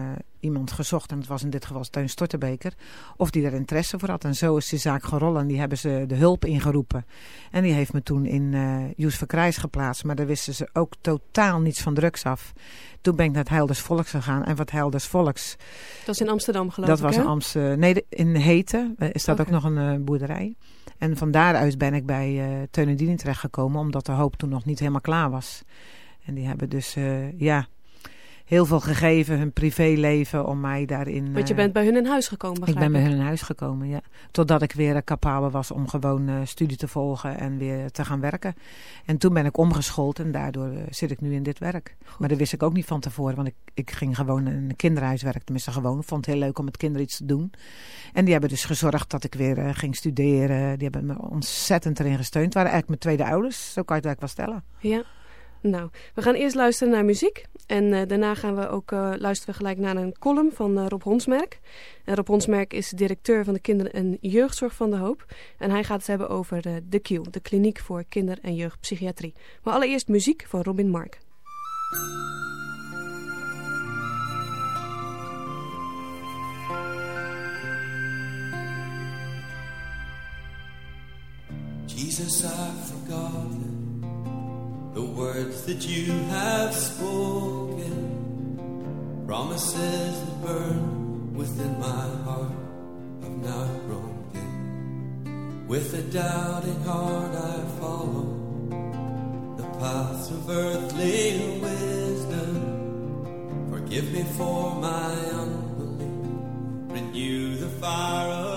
iemand gezocht. En dat was in dit geval Teun Stortebeker. Of die daar interesse voor had. En zo is die zaak gerollen. En die hebben ze de hulp ingeroepen. En die heeft me toen in uh, Joes Verkrijs geplaatst. Maar daar wisten ze ook totaal niets van drugs af. Toen ben ik naar het Heilders Volks gegaan. En wat Heilders Volks... Dat is in Amsterdam geloof dat ik, Dat was in Amsterdam. Nee, in Heten is dat okay. ook nog een boerderij. En van daaruit ben ik bij uh, Teun en Diening terechtgekomen, omdat de hoop toen nog niet helemaal klaar was. En die hebben dus, ja, heel veel gegeven, hun privéleven, om mij daarin... Want je bent bij hun in huis gekomen, Ik ben bij hun in huis gekomen, ja. Totdat ik weer capabel was om gewoon uh, studie te volgen en weer te gaan werken. En toen ben ik omgeschoold en daardoor zit ik nu in dit werk. Goed. Maar dat wist ik ook niet van tevoren, want ik, ik ging gewoon in een kinderhuis werken. Tenminste gewoon, ik vond het heel leuk om met kinderen iets te doen. En die hebben dus gezorgd dat ik weer ging studeren. Die hebben me ontzettend erin gesteund. Het waren eigenlijk mijn tweede ouders, zo kan je het eigenlijk wel stellen. Ja. Nou, we gaan eerst luisteren naar muziek. En uh, daarna gaan we ook uh, luisteren gelijk naar een column van uh, Rob Honsmerk. En Rob Honsmerk is directeur van de Kinder- en Jeugdzorg van de Hoop. En hij gaat het hebben over de Q, de Kliniek voor Kinder- en Jeugdpsychiatrie. Maar allereerst muziek van Robin Mark. Jesus, I've forgotten the words that you have spoken, promises that burn within my heart have not broken. With a doubting heart, I follow the paths of earthly wisdom. Forgive me for my unbelief, renew the fire again.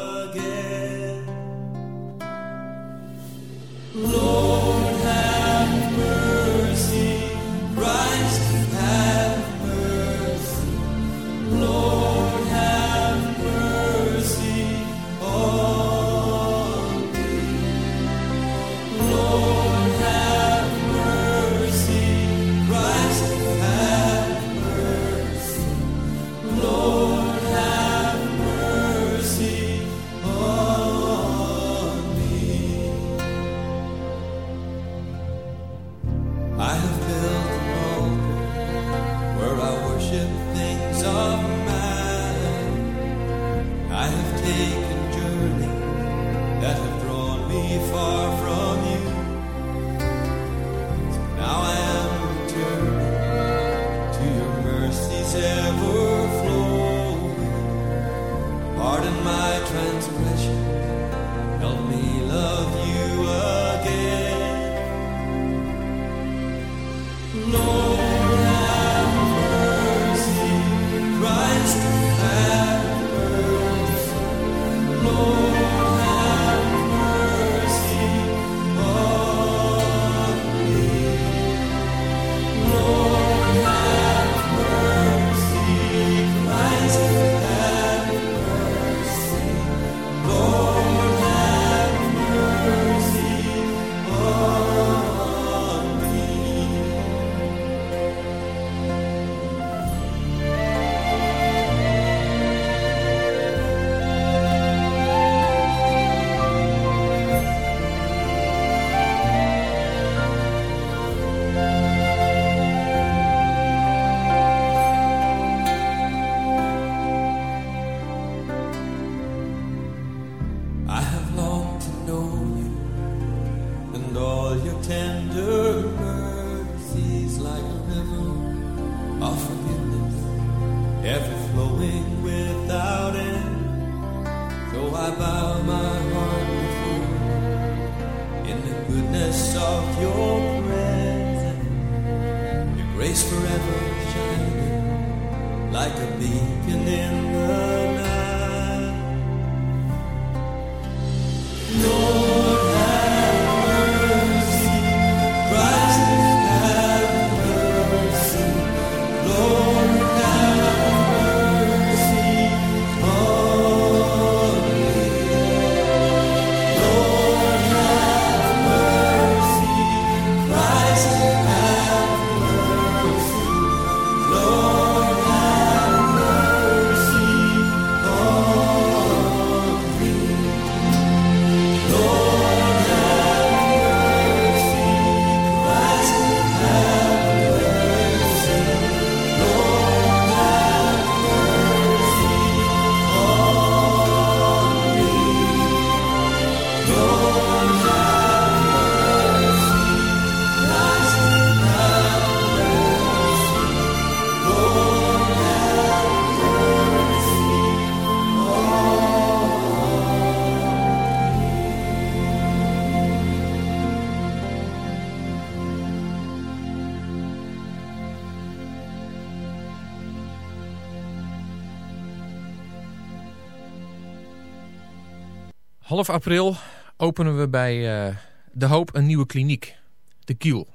Half april openen we bij uh, De Hoop een nieuwe kliniek. De Kiel.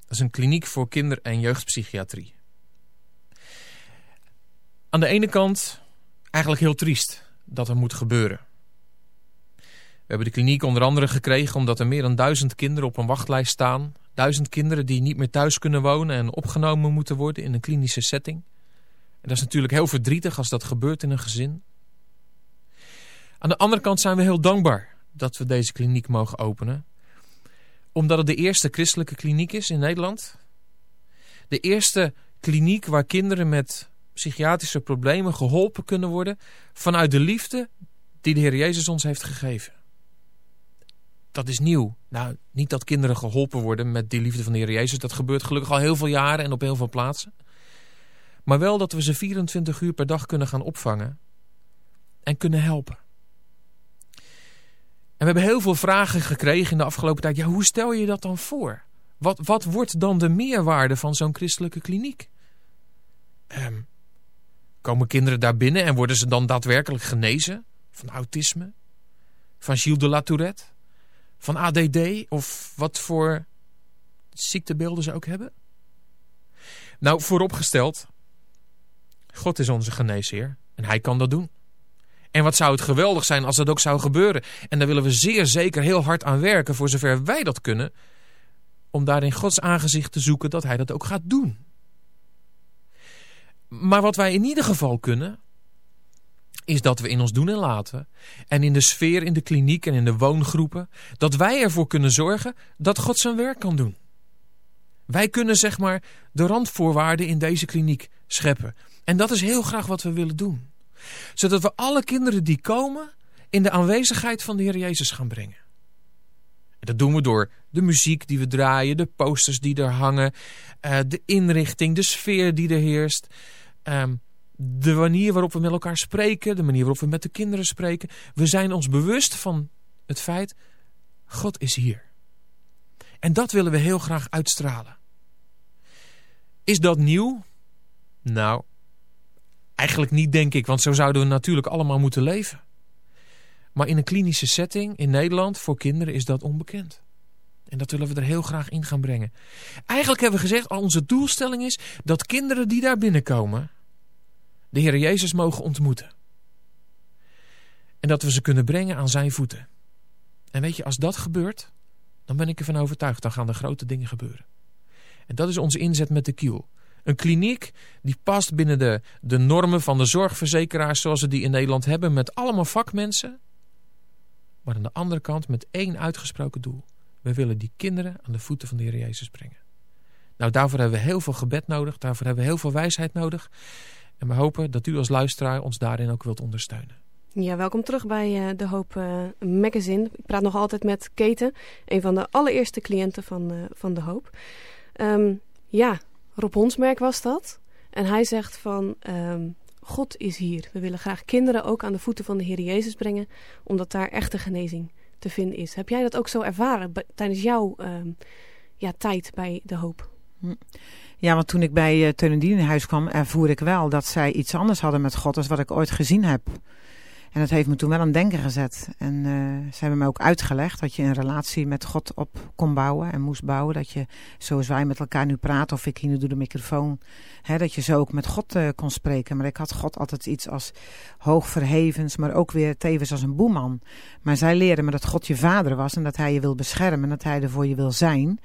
Dat is een kliniek voor kinder- en jeugdpsychiatrie. Aan de ene kant eigenlijk heel triest dat er moet gebeuren. We hebben de kliniek onder andere gekregen omdat er meer dan duizend kinderen op een wachtlijst staan. Duizend kinderen die niet meer thuis kunnen wonen en opgenomen moeten worden in een klinische setting. En dat is natuurlijk heel verdrietig als dat gebeurt in een gezin. Aan de andere kant zijn we heel dankbaar dat we deze kliniek mogen openen. Omdat het de eerste christelijke kliniek is in Nederland. De eerste kliniek waar kinderen met psychiatrische problemen geholpen kunnen worden vanuit de liefde die de Heer Jezus ons heeft gegeven. Dat is nieuw. Nou, niet dat kinderen geholpen worden met die liefde van de Heer Jezus. Dat gebeurt gelukkig al heel veel jaren en op heel veel plaatsen. Maar wel dat we ze 24 uur per dag kunnen gaan opvangen en kunnen helpen. En we hebben heel veel vragen gekregen in de afgelopen tijd. Ja, hoe stel je dat dan voor? Wat, wat wordt dan de meerwaarde van zo'n christelijke kliniek? Um, komen kinderen daar binnen en worden ze dan daadwerkelijk genezen? Van autisme? Van Gilles de la Tourette? Van ADD of wat voor ziektebeelden ze ook hebben? Nou, vooropgesteld, God is onze geneesheer en hij kan dat doen. En wat zou het geweldig zijn als dat ook zou gebeuren. En daar willen we zeer zeker heel hard aan werken voor zover wij dat kunnen. Om daar in Gods aangezicht te zoeken dat hij dat ook gaat doen. Maar wat wij in ieder geval kunnen, is dat we in ons doen en laten en in de sfeer, in de kliniek en in de woongroepen, dat wij ervoor kunnen zorgen dat God zijn werk kan doen. Wij kunnen zeg maar de randvoorwaarden in deze kliniek scheppen. En dat is heel graag wat we willen doen. Zodat we alle kinderen die komen in de aanwezigheid van de Heer Jezus gaan brengen. En dat doen we door de muziek die we draaien, de posters die er hangen, eh, de inrichting, de sfeer die er heerst. Ehm, de manier waarop we met elkaar spreken, de manier waarop we met de kinderen spreken. We zijn ons bewust van het feit, God is hier. En dat willen we heel graag uitstralen. Is dat nieuw? Nou, eigenlijk niet denk ik, want zo zouden we natuurlijk allemaal moeten leven. Maar in een klinische setting in Nederland voor kinderen is dat onbekend. En dat willen we er heel graag in gaan brengen. Eigenlijk hebben we gezegd, onze doelstelling is dat kinderen die daar binnenkomen de Heer Jezus mogen ontmoeten. En dat we ze kunnen brengen aan zijn voeten. En weet je, als dat gebeurt, dan ben ik ervan overtuigd, dan gaan er grote dingen gebeuren. En dat is onze inzet met de kiel. Een kliniek die past binnen de, de normen van de zorgverzekeraars zoals we die in Nederland hebben, met allemaal vakmensen. Maar aan de andere kant met één uitgesproken doel. We willen die kinderen aan de voeten van de Heer Jezus brengen. Nou, daarvoor hebben we heel veel gebed nodig, daarvoor hebben we heel veel wijsheid nodig. En we hopen dat u als luisteraar ons daarin ook wilt ondersteunen. Ja, welkom terug bij uh, De Hoop uh, Magazine. Ik praat nog altijd met Keten, een van de allereerste cliënten van, uh, van De Hoop. Um, ja, Rob Honsmerk was dat. En hij zegt van, um, God is hier. We willen graag kinderen ook aan de voeten van de Heer Jezus brengen, omdat daar echte genezing te vinden is. Heb jij dat ook zo ervaren tijdens jouw um, ja, tijd bij De Hoop? Hm. Ja, want toen ik bij uh, Teun in huis kwam, ervoer ik wel dat zij iets anders hadden met God dan wat ik ooit gezien heb. En dat heeft me toen wel aan denken gezet. En uh, ze hebben me ook uitgelegd dat je een relatie met God op kon bouwen en moest bouwen. Dat je, zoals wij met elkaar nu praten, of ik hier nu doe de microfoon, hè, dat je zo ook met God uh, kon spreken. Maar ik had God altijd iets als hoogverhevens, maar ook weer tevens als een boeman. Maar zij leerden me dat God je vader was en dat hij je wil beschermen en dat hij er voor je wil zijn.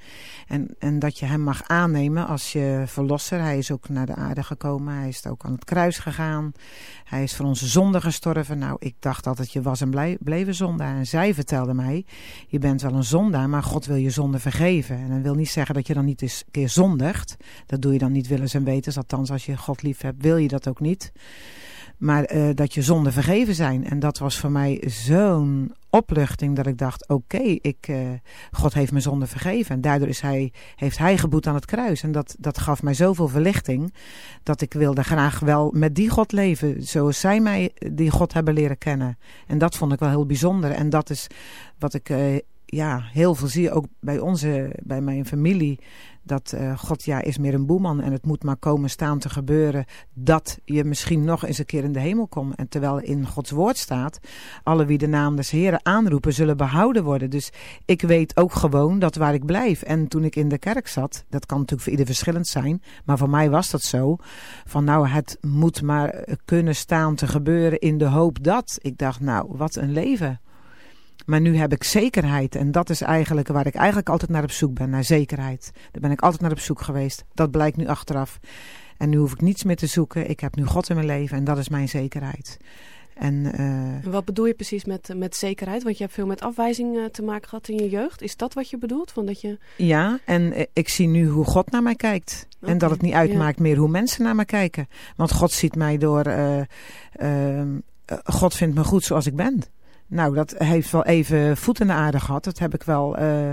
En, en dat je hem mag aannemen als je verlosser. Hij is ook naar de aarde gekomen, hij is ook aan het kruis gegaan. Hij is voor onze zonde gestorven. Nou, ik dacht altijd je was en bleef een zondaar. En zij vertelde mij, je bent wel een zondaar, maar God wil je zonde vergeven. En dat wil niet zeggen dat je dan niet eens een keer zondigt. Dat doe je dan niet willens en wetens. Althans, als je God lief hebt, wil je dat ook niet. Maar uh, dat je zonden vergeven zijn. En dat was voor mij zo'n opluchting dat ik dacht, oké, ik, uh, God heeft me zonde vergeven. En daardoor is hij, heeft hij geboet aan het kruis. En dat, dat gaf mij zoveel verlichting, dat ik wilde graag wel met die God leven, zoals zij mij die God hebben leren kennen. En dat vond ik wel heel bijzonder. En dat is wat ik uh, ja, heel veel zie, ook bij onze, bij mijn familie, dat uh, God ja is meer een boeman en het moet maar komen staan te gebeuren dat je misschien nog eens een keer in de hemel komt. En terwijl in Gods woord staat, alle wie de naam des Heren aanroepen zullen behouden worden. Dus ik weet ook gewoon dat waar ik blijf. En toen ik in de kerk zat, dat kan natuurlijk voor ieder verschillend zijn, maar voor mij was dat zo, van nou het moet maar kunnen staan te gebeuren in de hoop dat. Ik dacht nou, wat een leven. Maar nu heb ik zekerheid. En dat is eigenlijk waar ik eigenlijk altijd naar op zoek ben. Naar zekerheid. Daar ben ik altijd naar op zoek geweest. Dat blijkt nu achteraf. En nu hoef ik niets meer te zoeken. Ik heb nu God in mijn leven. En dat is mijn zekerheid. En, uh... wat bedoel je precies met, met zekerheid? Want je hebt veel met afwijzing uh, te maken gehad in je jeugd. Is dat wat je bedoelt? Van dat je... Ja, en ik zie nu hoe God naar mij kijkt. Okay, en dat het niet uitmaakt ja. meer hoe mensen naar mij kijken. Want God ziet mij door... Uh, God vindt me goed zoals ik ben. Nou, dat heeft wel even voet in de aarde gehad. Dat, heb ik wel, uh,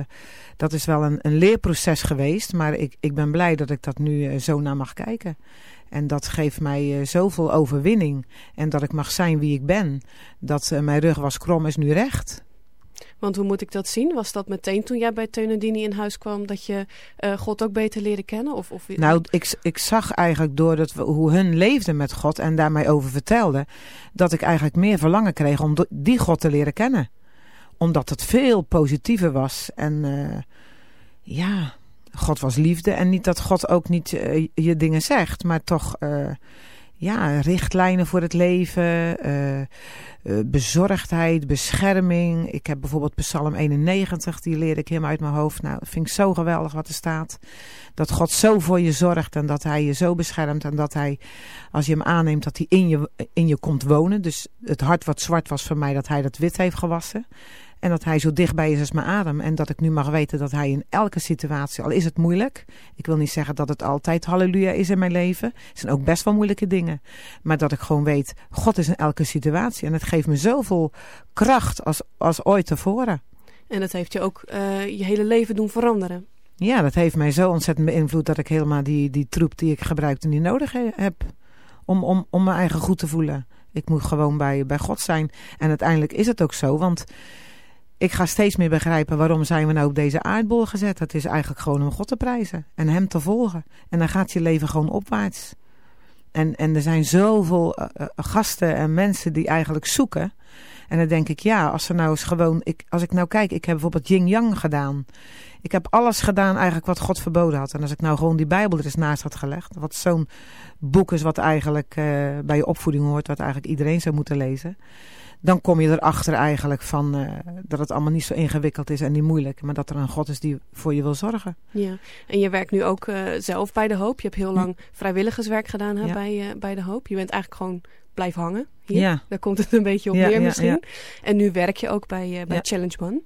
dat is wel een, een, leerproces geweest. Maar ik, ik ben blij dat ik dat nu uh, zo naar mag kijken. En dat geeft mij uh, zoveel overwinning. En dat ik mag zijn wie ik ben. Dat mijn rug was krom, is nu recht. Want hoe moet ik dat zien? Was dat meteen toen jij bij Teunendini in huis kwam dat je uh, God ook beter leerde kennen? Of, of... Nou, ik, ik zag eigenlijk door dat we, hoe hun leefden met God en daar mij over vertelden, dat ik eigenlijk meer verlangen kreeg om die God te leren kennen. omdat het veel positiever was. En ja, God was liefde. En niet dat God ook niet je dingen zegt, maar toch ja, richtlijnen voor het leven, uh, uh, bezorgdheid, bescherming. Ik heb bijvoorbeeld Psalm 91, die leer ik helemaal uit mijn hoofd. Nou, dat vind ik zo geweldig wat er staat. Dat God zo voor je zorgt en dat hij je zo beschermt. En dat hij, als je hem aanneemt, dat hij in je, in je komt wonen. Dus het hart wat zwart was voor mij, dat hij dat wit heeft gewassen. En dat hij zo dichtbij is als mijn adem. En dat ik nu mag weten dat hij in elke situatie, al is het moeilijk. Ik wil niet zeggen dat het altijd halleluja is in mijn leven. Het zijn ook best wel moeilijke dingen. Maar dat ik gewoon weet, God is in elke situatie. En het geeft me zoveel kracht als, als ooit tevoren. En dat heeft je ook uh, je hele leven doen veranderen. Ja, dat heeft mij zo ontzettend beïnvloed dat ik helemaal die, die troep die ik gebruikte niet nodig heb. Om, om, om mijn eigen goed te voelen. Ik moet gewoon bij, bij God zijn. En uiteindelijk is het ook zo, want ik ga steeds meer begrijpen waarom zijn we nou op deze aardbol gezet. Het is eigenlijk gewoon om God te prijzen en hem te volgen. En dan gaat je leven gewoon opwaarts. En, en er zijn zoveel uh, uh, gasten en mensen die eigenlijk zoeken. En dan denk ik, ja, als er nou eens gewoon... Ik, als ik nou kijk, ik heb bijvoorbeeld Yin Yang gedaan. Ik heb alles gedaan eigenlijk wat God verboden had. En als ik nou gewoon die Bijbel er eens naast had gelegd. Wat zo'n boek is wat eigenlijk uh, bij je opvoeding hoort. Wat eigenlijk iedereen zou moeten lezen dan kom je erachter eigenlijk van uh, dat het allemaal niet zo ingewikkeld is en niet moeilijk. Maar dat er een God is die voor je wil zorgen. Ja, en je werkt nu ook uh, zelf bij De Hoop. Je hebt heel lang vrijwilligerswerk gedaan hè, ja. bij, uh, bij De Hoop. Je bent eigenlijk gewoon blijven hangen. Hier. Ja. Daar komt het een beetje op ja, neer misschien. En nu werk je ook bij, bij Challenge One.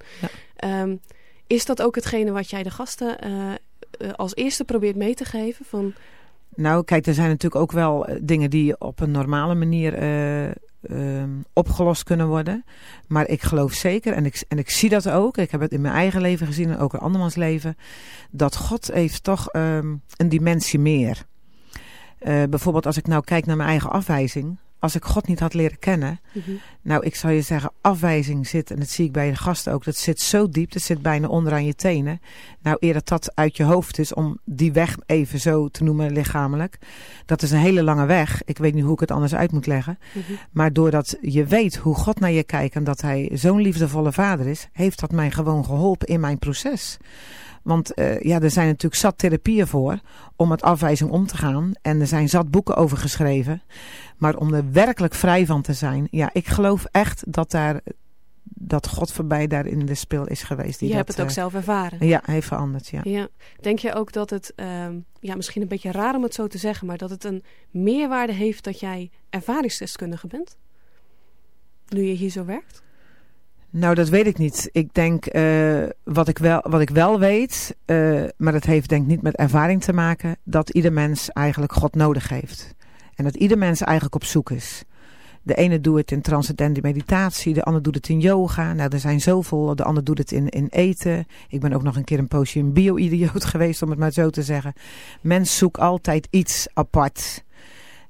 Um, is dat ook hetgene wat jij de gasten als eerste probeert mee te geven? Van... Nou, kijk, er zijn natuurlijk ook wel dingen die op een normale manier um, opgelost kunnen worden. Maar ik geloof zeker, en ik, en ik zie dat ook, ik heb het in mijn eigen leven gezien en ook in andermans leven, dat God heeft toch um, een dimensie meer. Uh, bijvoorbeeld als ik nou kijk naar mijn eigen afwijzing, als ik God niet had leren kennen. Mm -hmm. Nou, ik zou je zeggen, afwijzing zit, en dat zie ik bij de gasten ook, dat zit zo diep, dat zit bijna onderaan je tenen. Nou, eer dat dat uit je hoofd is, om die weg even zo te noemen lichamelijk. Dat is een hele lange weg. Ik weet niet hoe ik het anders uit moet leggen. Mm -hmm. Maar doordat je weet hoe God naar je kijkt en dat hij zo'n liefdevolle vader is, heeft dat mij gewoon geholpen in mijn proces. Want uh, ja, er zijn natuurlijk zat therapieën voor om met afwijzing om te gaan. En er zijn zat boeken over geschreven. Maar om er werkelijk vrij van te zijn. Ja, ik geloof echt dat daar dat God voorbij daar in de spil is geweest. Die je dat, hebt het ook uh, zelf ervaren. Ja, heeft veranderd, ja. ja. Denk je ook dat het, uh, ja, misschien een beetje raar om het zo te zeggen, maar dat het een meerwaarde heeft dat jij ervaringsdeskundige bent? Nu je hier zo werkt? Nou, dat weet ik niet. Ik denk, uh, wat, ik wel, wat ik wel weet, uh, maar dat heeft denk ik niet met ervaring te maken, dat ieder mens eigenlijk God nodig heeft. En dat ieder mens eigenlijk op zoek is. De ene doet het in transcendente meditatie, de ander doet het in yoga. Nou, er zijn zoveel. De ander doet het in, in eten. Ik ben ook nog een keer een poosje een bio-idioot geweest, om het maar zo te zeggen. Mens zoekt altijd iets apart.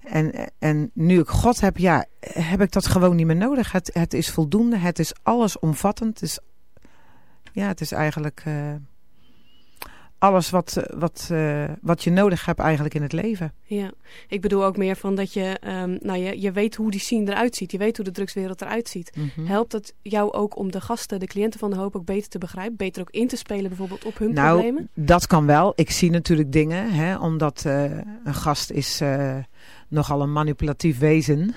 En, en nu ik God heb, ja, heb ik dat gewoon niet meer nodig. Het, het is voldoende, het is allesomvattend. Het is, ja, het is eigenlijk uh, alles wat, wat, uh, wat je nodig hebt eigenlijk in het leven. Ja, ik bedoel ook meer van dat je, um, nou je, je weet hoe die scene eruit ziet. Je weet hoe de drugswereld eruit ziet. Mm -hmm. Helpt het jou ook om de gasten, de cliënten van de hoop ook beter te begrijpen? Beter ook in te spelen bijvoorbeeld op hun nou, problemen? dat kan wel. Ik zie natuurlijk dingen, hè, omdat uh, een gast is nogal een manipulatief wezen.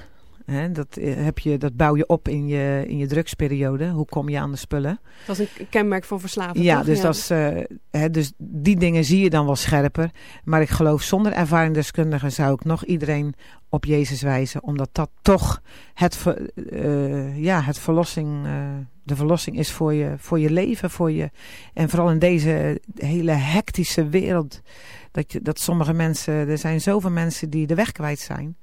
He, dat, heb je, dat bouw je op in je, in je drugsperiode. Hoe kom je aan de spullen? Dat is een kenmerk van verslaving. Ja, toch? dus, ja. Dat is, uh, he, dus die dingen zie je dan wel scherper. Maar ik geloof zonder ervaringsdeskundige zou ik nog iedereen op Jezus wijzen. Omdat dat toch het, uh, ja, het verlossing, uh, de verlossing is voor je, voor je leven. Voor je, en vooral in deze hele hectische wereld. Dat, je, dat sommige mensen, er zijn zoveel mensen die de weg kwijt zijn.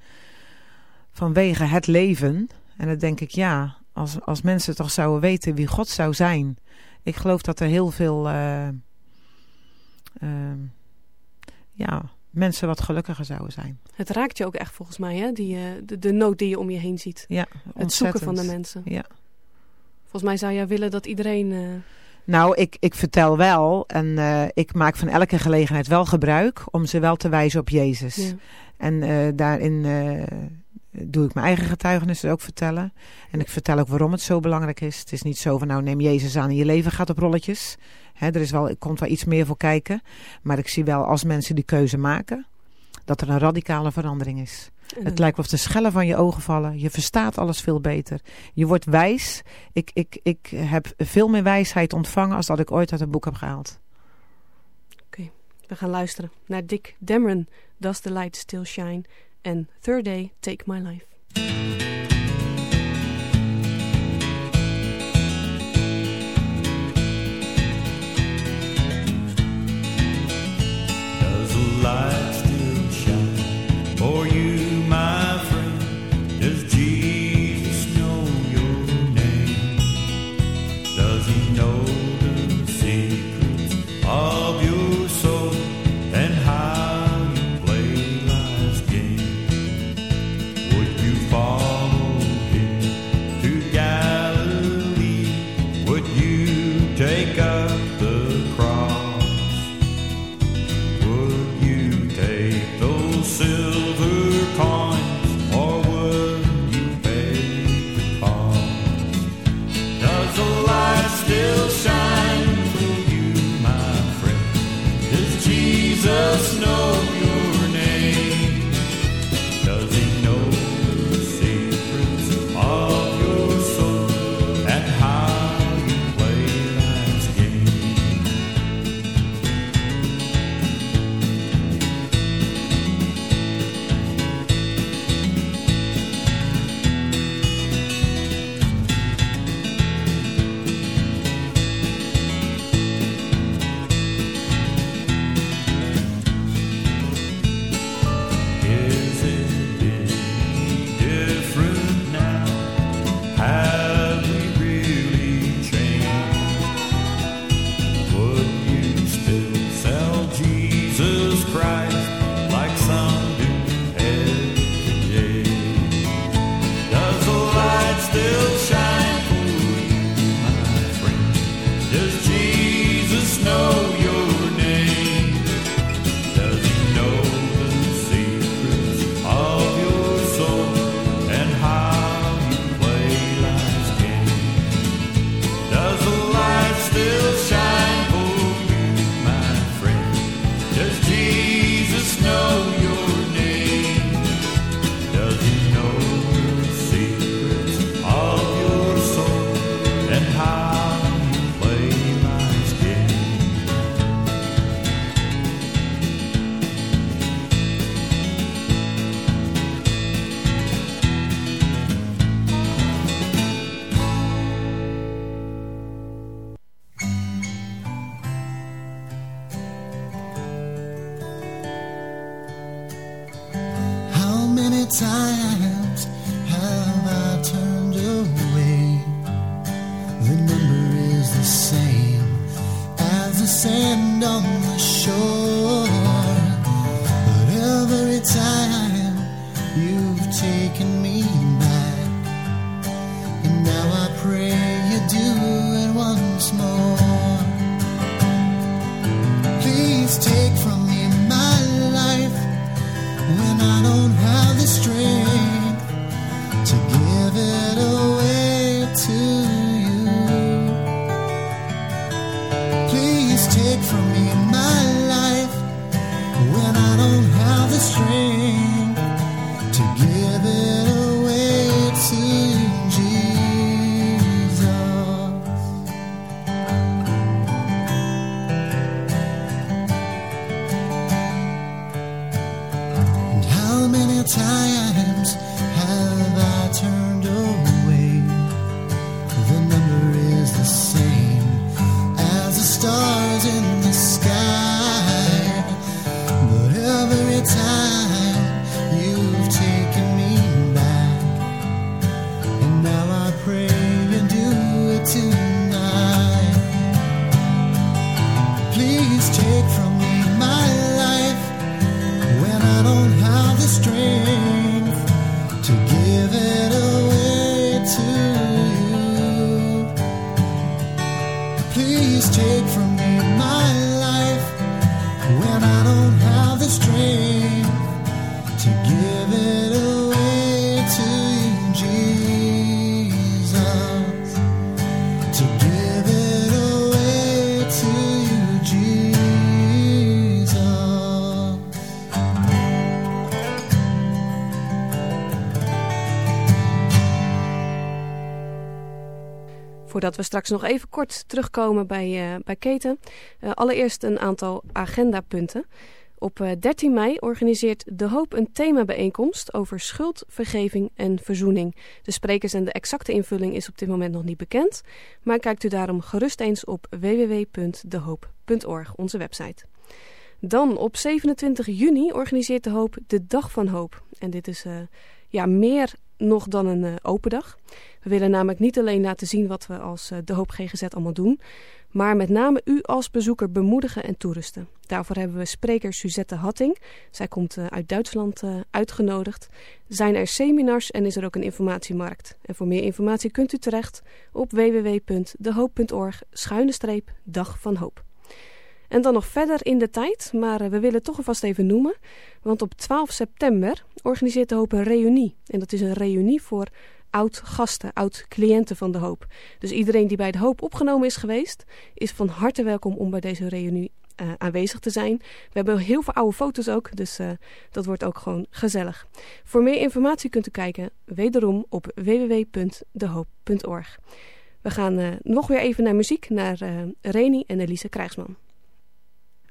Vanwege het leven. En dan denk ik, ja, als, als mensen toch zouden weten wie God zou zijn. Ik geloof dat er heel veel, uh, uh, ja, mensen wat gelukkiger zouden zijn. Het raakt je ook echt volgens mij, hè? Die, de, de nood die je om je heen ziet. Ja, Het zoeken van de mensen. Ja. Volgens mij zou jij willen dat iedereen... Uh, nou, ik, ik vertel wel en uh, ik maak van elke gelegenheid wel gebruik om ze wel te wijzen op Jezus. Ja. En uh, daarin uh, doe ik mijn eigen getuigenissen ook vertellen. En ik vertel ook waarom het zo belangrijk is. Het is niet zo van nou neem Jezus aan en je leven gaat op rolletjes. Hè, er is wel, er komt wel iets meer voor kijken. Maar ik zie wel als mensen die keuze maken, dat er een radicale verandering is. Mhm. Het lijkt of de schellen van je ogen vallen. Je verstaat alles veel beter. Je wordt wijs. Ik, ik, ik heb veel meer wijsheid ontvangen als dat ik ooit uit een boek heb gehaald. Oké, we gaan luisteren naar Dick Demron. Does the light still shine? and Third Day Take My Life. Does life straks nog even kort terugkomen bij, uh, bij Keten. Uh, allereerst een aantal agendapunten. Op uh, 13 mei organiseert De Hoop een themabijeenkomst over schuld, vergeving en verzoening. De sprekers en de exacte invulling is op dit moment nog niet bekend. Maar kijkt u daarom gerust eens op www.dehoop.org, onze website. Dan op 27 juni organiseert De Hoop de Dag van Hoop. En dit is ja, meer nog dan een uh, open dag. We willen namelijk niet alleen laten zien wat we als uh, De Hoop GGZ allemaal doen, maar met name u als bezoeker bemoedigen en toerusten. Daarvoor hebben we spreker Suzette Hatting. Zij komt uh, uit Duitsland uitgenodigd. Zijn er seminars en is er ook een informatiemarkt. En voor meer informatie kunt u terecht op www.dehoop.org schuine dag van hoop. En dan nog verder in de tijd, maar we willen toch alvast even noemen. Want op 12 september organiseert de Hoop een reunie. En dat is een reunie voor oud-gasten, oud-cliënten van de Hoop. Dus iedereen die bij de Hoop opgenomen is geweest, is van harte welkom om bij deze reunie uh, aanwezig te zijn. We hebben heel veel oude foto's ook, dus uh, dat wordt ook gewoon gezellig. Voor meer informatie kunt u kijken wederom op www.dehoop.org. We gaan nog weer even naar muziek, naar Reni en Elise Krijgsman.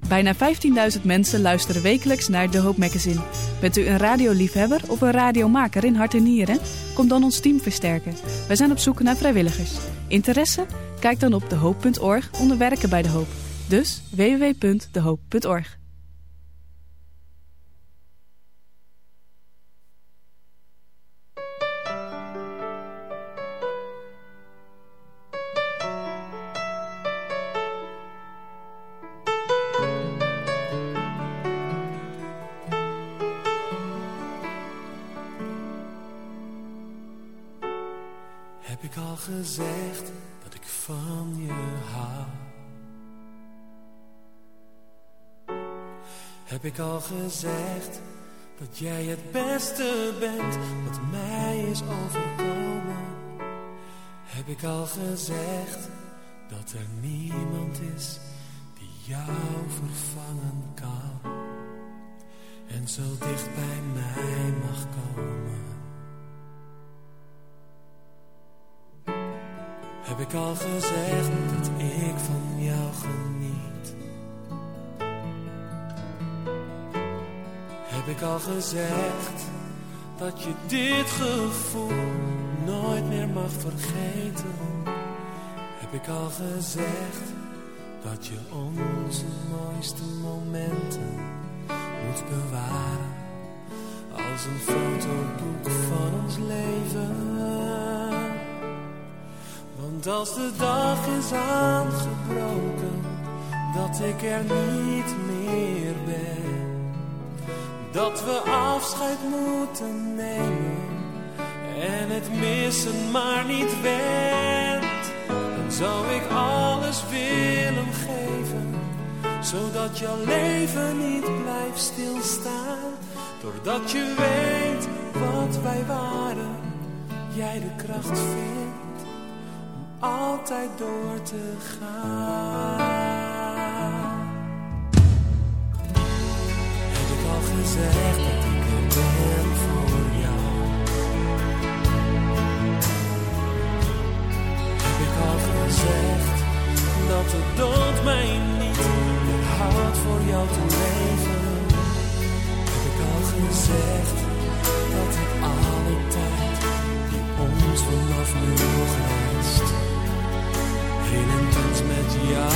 Bijna 15.000 mensen luisteren wekelijks naar De Hoop Magazine. Bent u een radioliefhebber of een radiomaker in hart en nieren? Kom dan ons team versterken. Wij zijn op zoek naar vrijwilligers. Interesse? Kijk dan op dehoop.org onder werken bij De Hoop. Dus www.dehoop.org. gezegd dat ik van je hou? Heb ik al gezegd dat jij het beste bent wat mij is overkomen? Heb ik al gezegd dat er niemand is die jou vervangen kan en zo dicht bij mij mag komen? Heb ik al gezegd dat ik van jou geniet? Heb ik al gezegd dat je dit gevoel nooit meer mag vergeten? Heb ik al gezegd dat je onze mooiste momenten moet bewaren als een fotoboek van ons leven? Als de dag is aangebroken, dat ik er niet meer ben, dat we afscheid moeten nemen en het missen maar niet went, dan zou ik alles willen geven, zodat jouw leven niet blijft stilstaan, doordat je weet wat wij waren, jij de kracht vindt altijd door te gaan. Heb ik al gezegd dat ik er ben voor jou? Heb ik al gezegd dat de dood mij niet houdt voor jou te leven? Heb ik al gezegd yeah.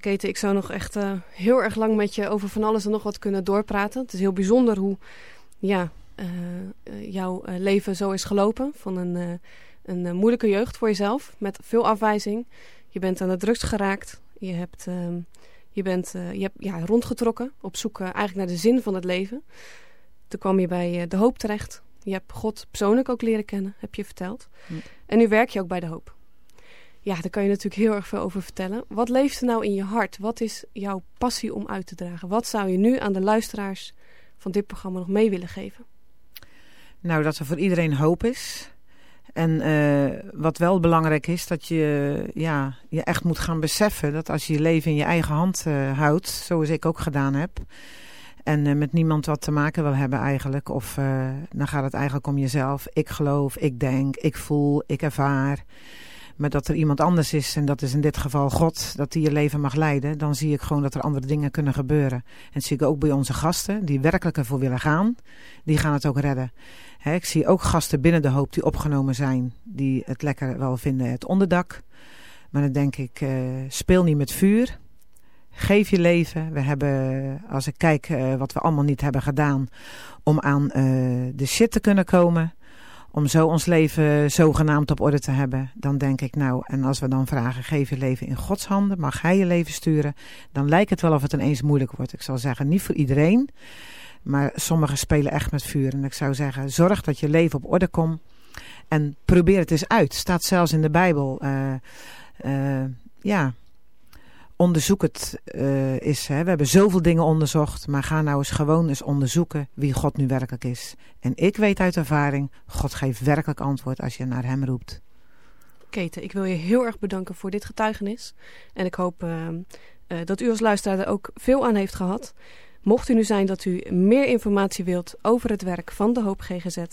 Keten, ik zou nog echt uh, heel erg lang met je over van alles en nog wat kunnen doorpraten. Het is heel bijzonder hoe ja, uh, jouw leven zo is gelopen. Van een, een moeilijke jeugd voor jezelf, met veel afwijzing. Je bent aan de drugs geraakt. Je hebt, uh, je bent je hebt, ja, rondgetrokken op zoek eigenlijk naar de zin van het leven. Toen kwam je bij de hoop terecht. Je hebt God persoonlijk ook leren kennen, heb je verteld. En nu werk je ook bij de hoop. Ja, daar kan je natuurlijk heel erg veel over vertellen. Wat leeft er nou in je hart? Wat is jouw passie om uit te dragen? Wat zou je nu aan de luisteraars van dit programma nog mee willen geven? Nou, dat er voor iedereen hoop is. En uh, wat wel belangrijk is, dat je ja, je echt moet gaan beseffen dat als je je leven in je eigen hand uh, houdt, zoals ik ook gedaan heb, en uh, met niemand wat te maken wil hebben eigenlijk, of dan gaat het eigenlijk om jezelf. Ik geloof, ik denk, ik voel, ik ervaar. Maar dat er iemand anders is, en dat is in dit geval God, dat die je leven mag leiden, dan zie ik gewoon dat er andere dingen kunnen gebeuren. En dat zie ik ook bij onze gasten, die werkelijk ervoor willen gaan, die gaan het ook redden. Ik zie ook gasten binnen de hoop die opgenomen zijn, die het lekker wel vinden, het onderdak. Maar dan denk ik, uh, speel niet met vuur. Geef je leven. We hebben, als ik kijk uh, wat we allemaal niet hebben gedaan, om aan uh, de shit te kunnen komen om zo ons leven zogenaamd op orde te hebben, dan denk ik nou, en als we dan vragen, geef je leven in Gods handen, mag Hij je leven sturen, dan lijkt het wel of het ineens moeilijk wordt. Ik zal zeggen, niet voor iedereen, maar sommigen spelen echt met vuur. En ik zou zeggen, zorg dat je leven op orde komt en probeer het eens uit. Staat zelfs in de Bijbel, uh, uh, ja, onderzoek het uh, is. Hè. We hebben zoveel dingen onderzocht, maar ga nou eens gewoon eens onderzoeken wie God nu werkelijk is. En ik weet uit ervaring, God geeft werkelijk antwoord als je naar hem roept. Keten, ik wil je heel erg bedanken voor dit getuigenis. En ik hoop uh, uh, dat u als luisteraar er ook veel aan heeft gehad. Mocht u nu zijn dat u meer informatie wilt over het werk van de Hoop GGZ,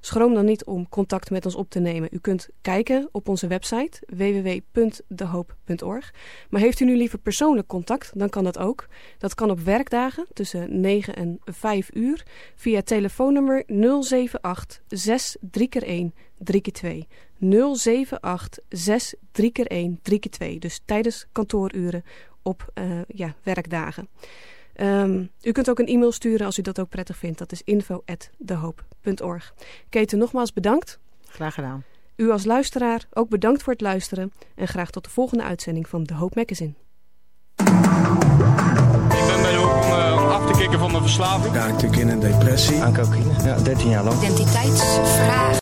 schroom dan niet om contact met ons op te nemen. U kunt kijken op onze website www.dehoop.org. Maar heeft u nu liever persoonlijk contact, dan kan dat ook. Dat kan op werkdagen tussen 9 en 5 uur via telefoonnummer 078 6 3 1 3 2 078 6 3 1 3 2 Dus tijdens kantooruren op uh, ja, werkdagen. Um, u kunt ook een e-mail sturen als u dat ook prettig vindt. Dat is info.dehoop.org. Keten, nogmaals bedankt. Graag gedaan. U als luisteraar ook bedankt voor het luisteren. En graag tot de volgende uitzending van De Hoop Magazine. Ik ben bij de hoop om, uh, om af te kicken van mijn verslaving. Ja, natuurlijk in een depressie. Aan cocaïne. Ja, 13 jaar lang. Identiteitsvraag.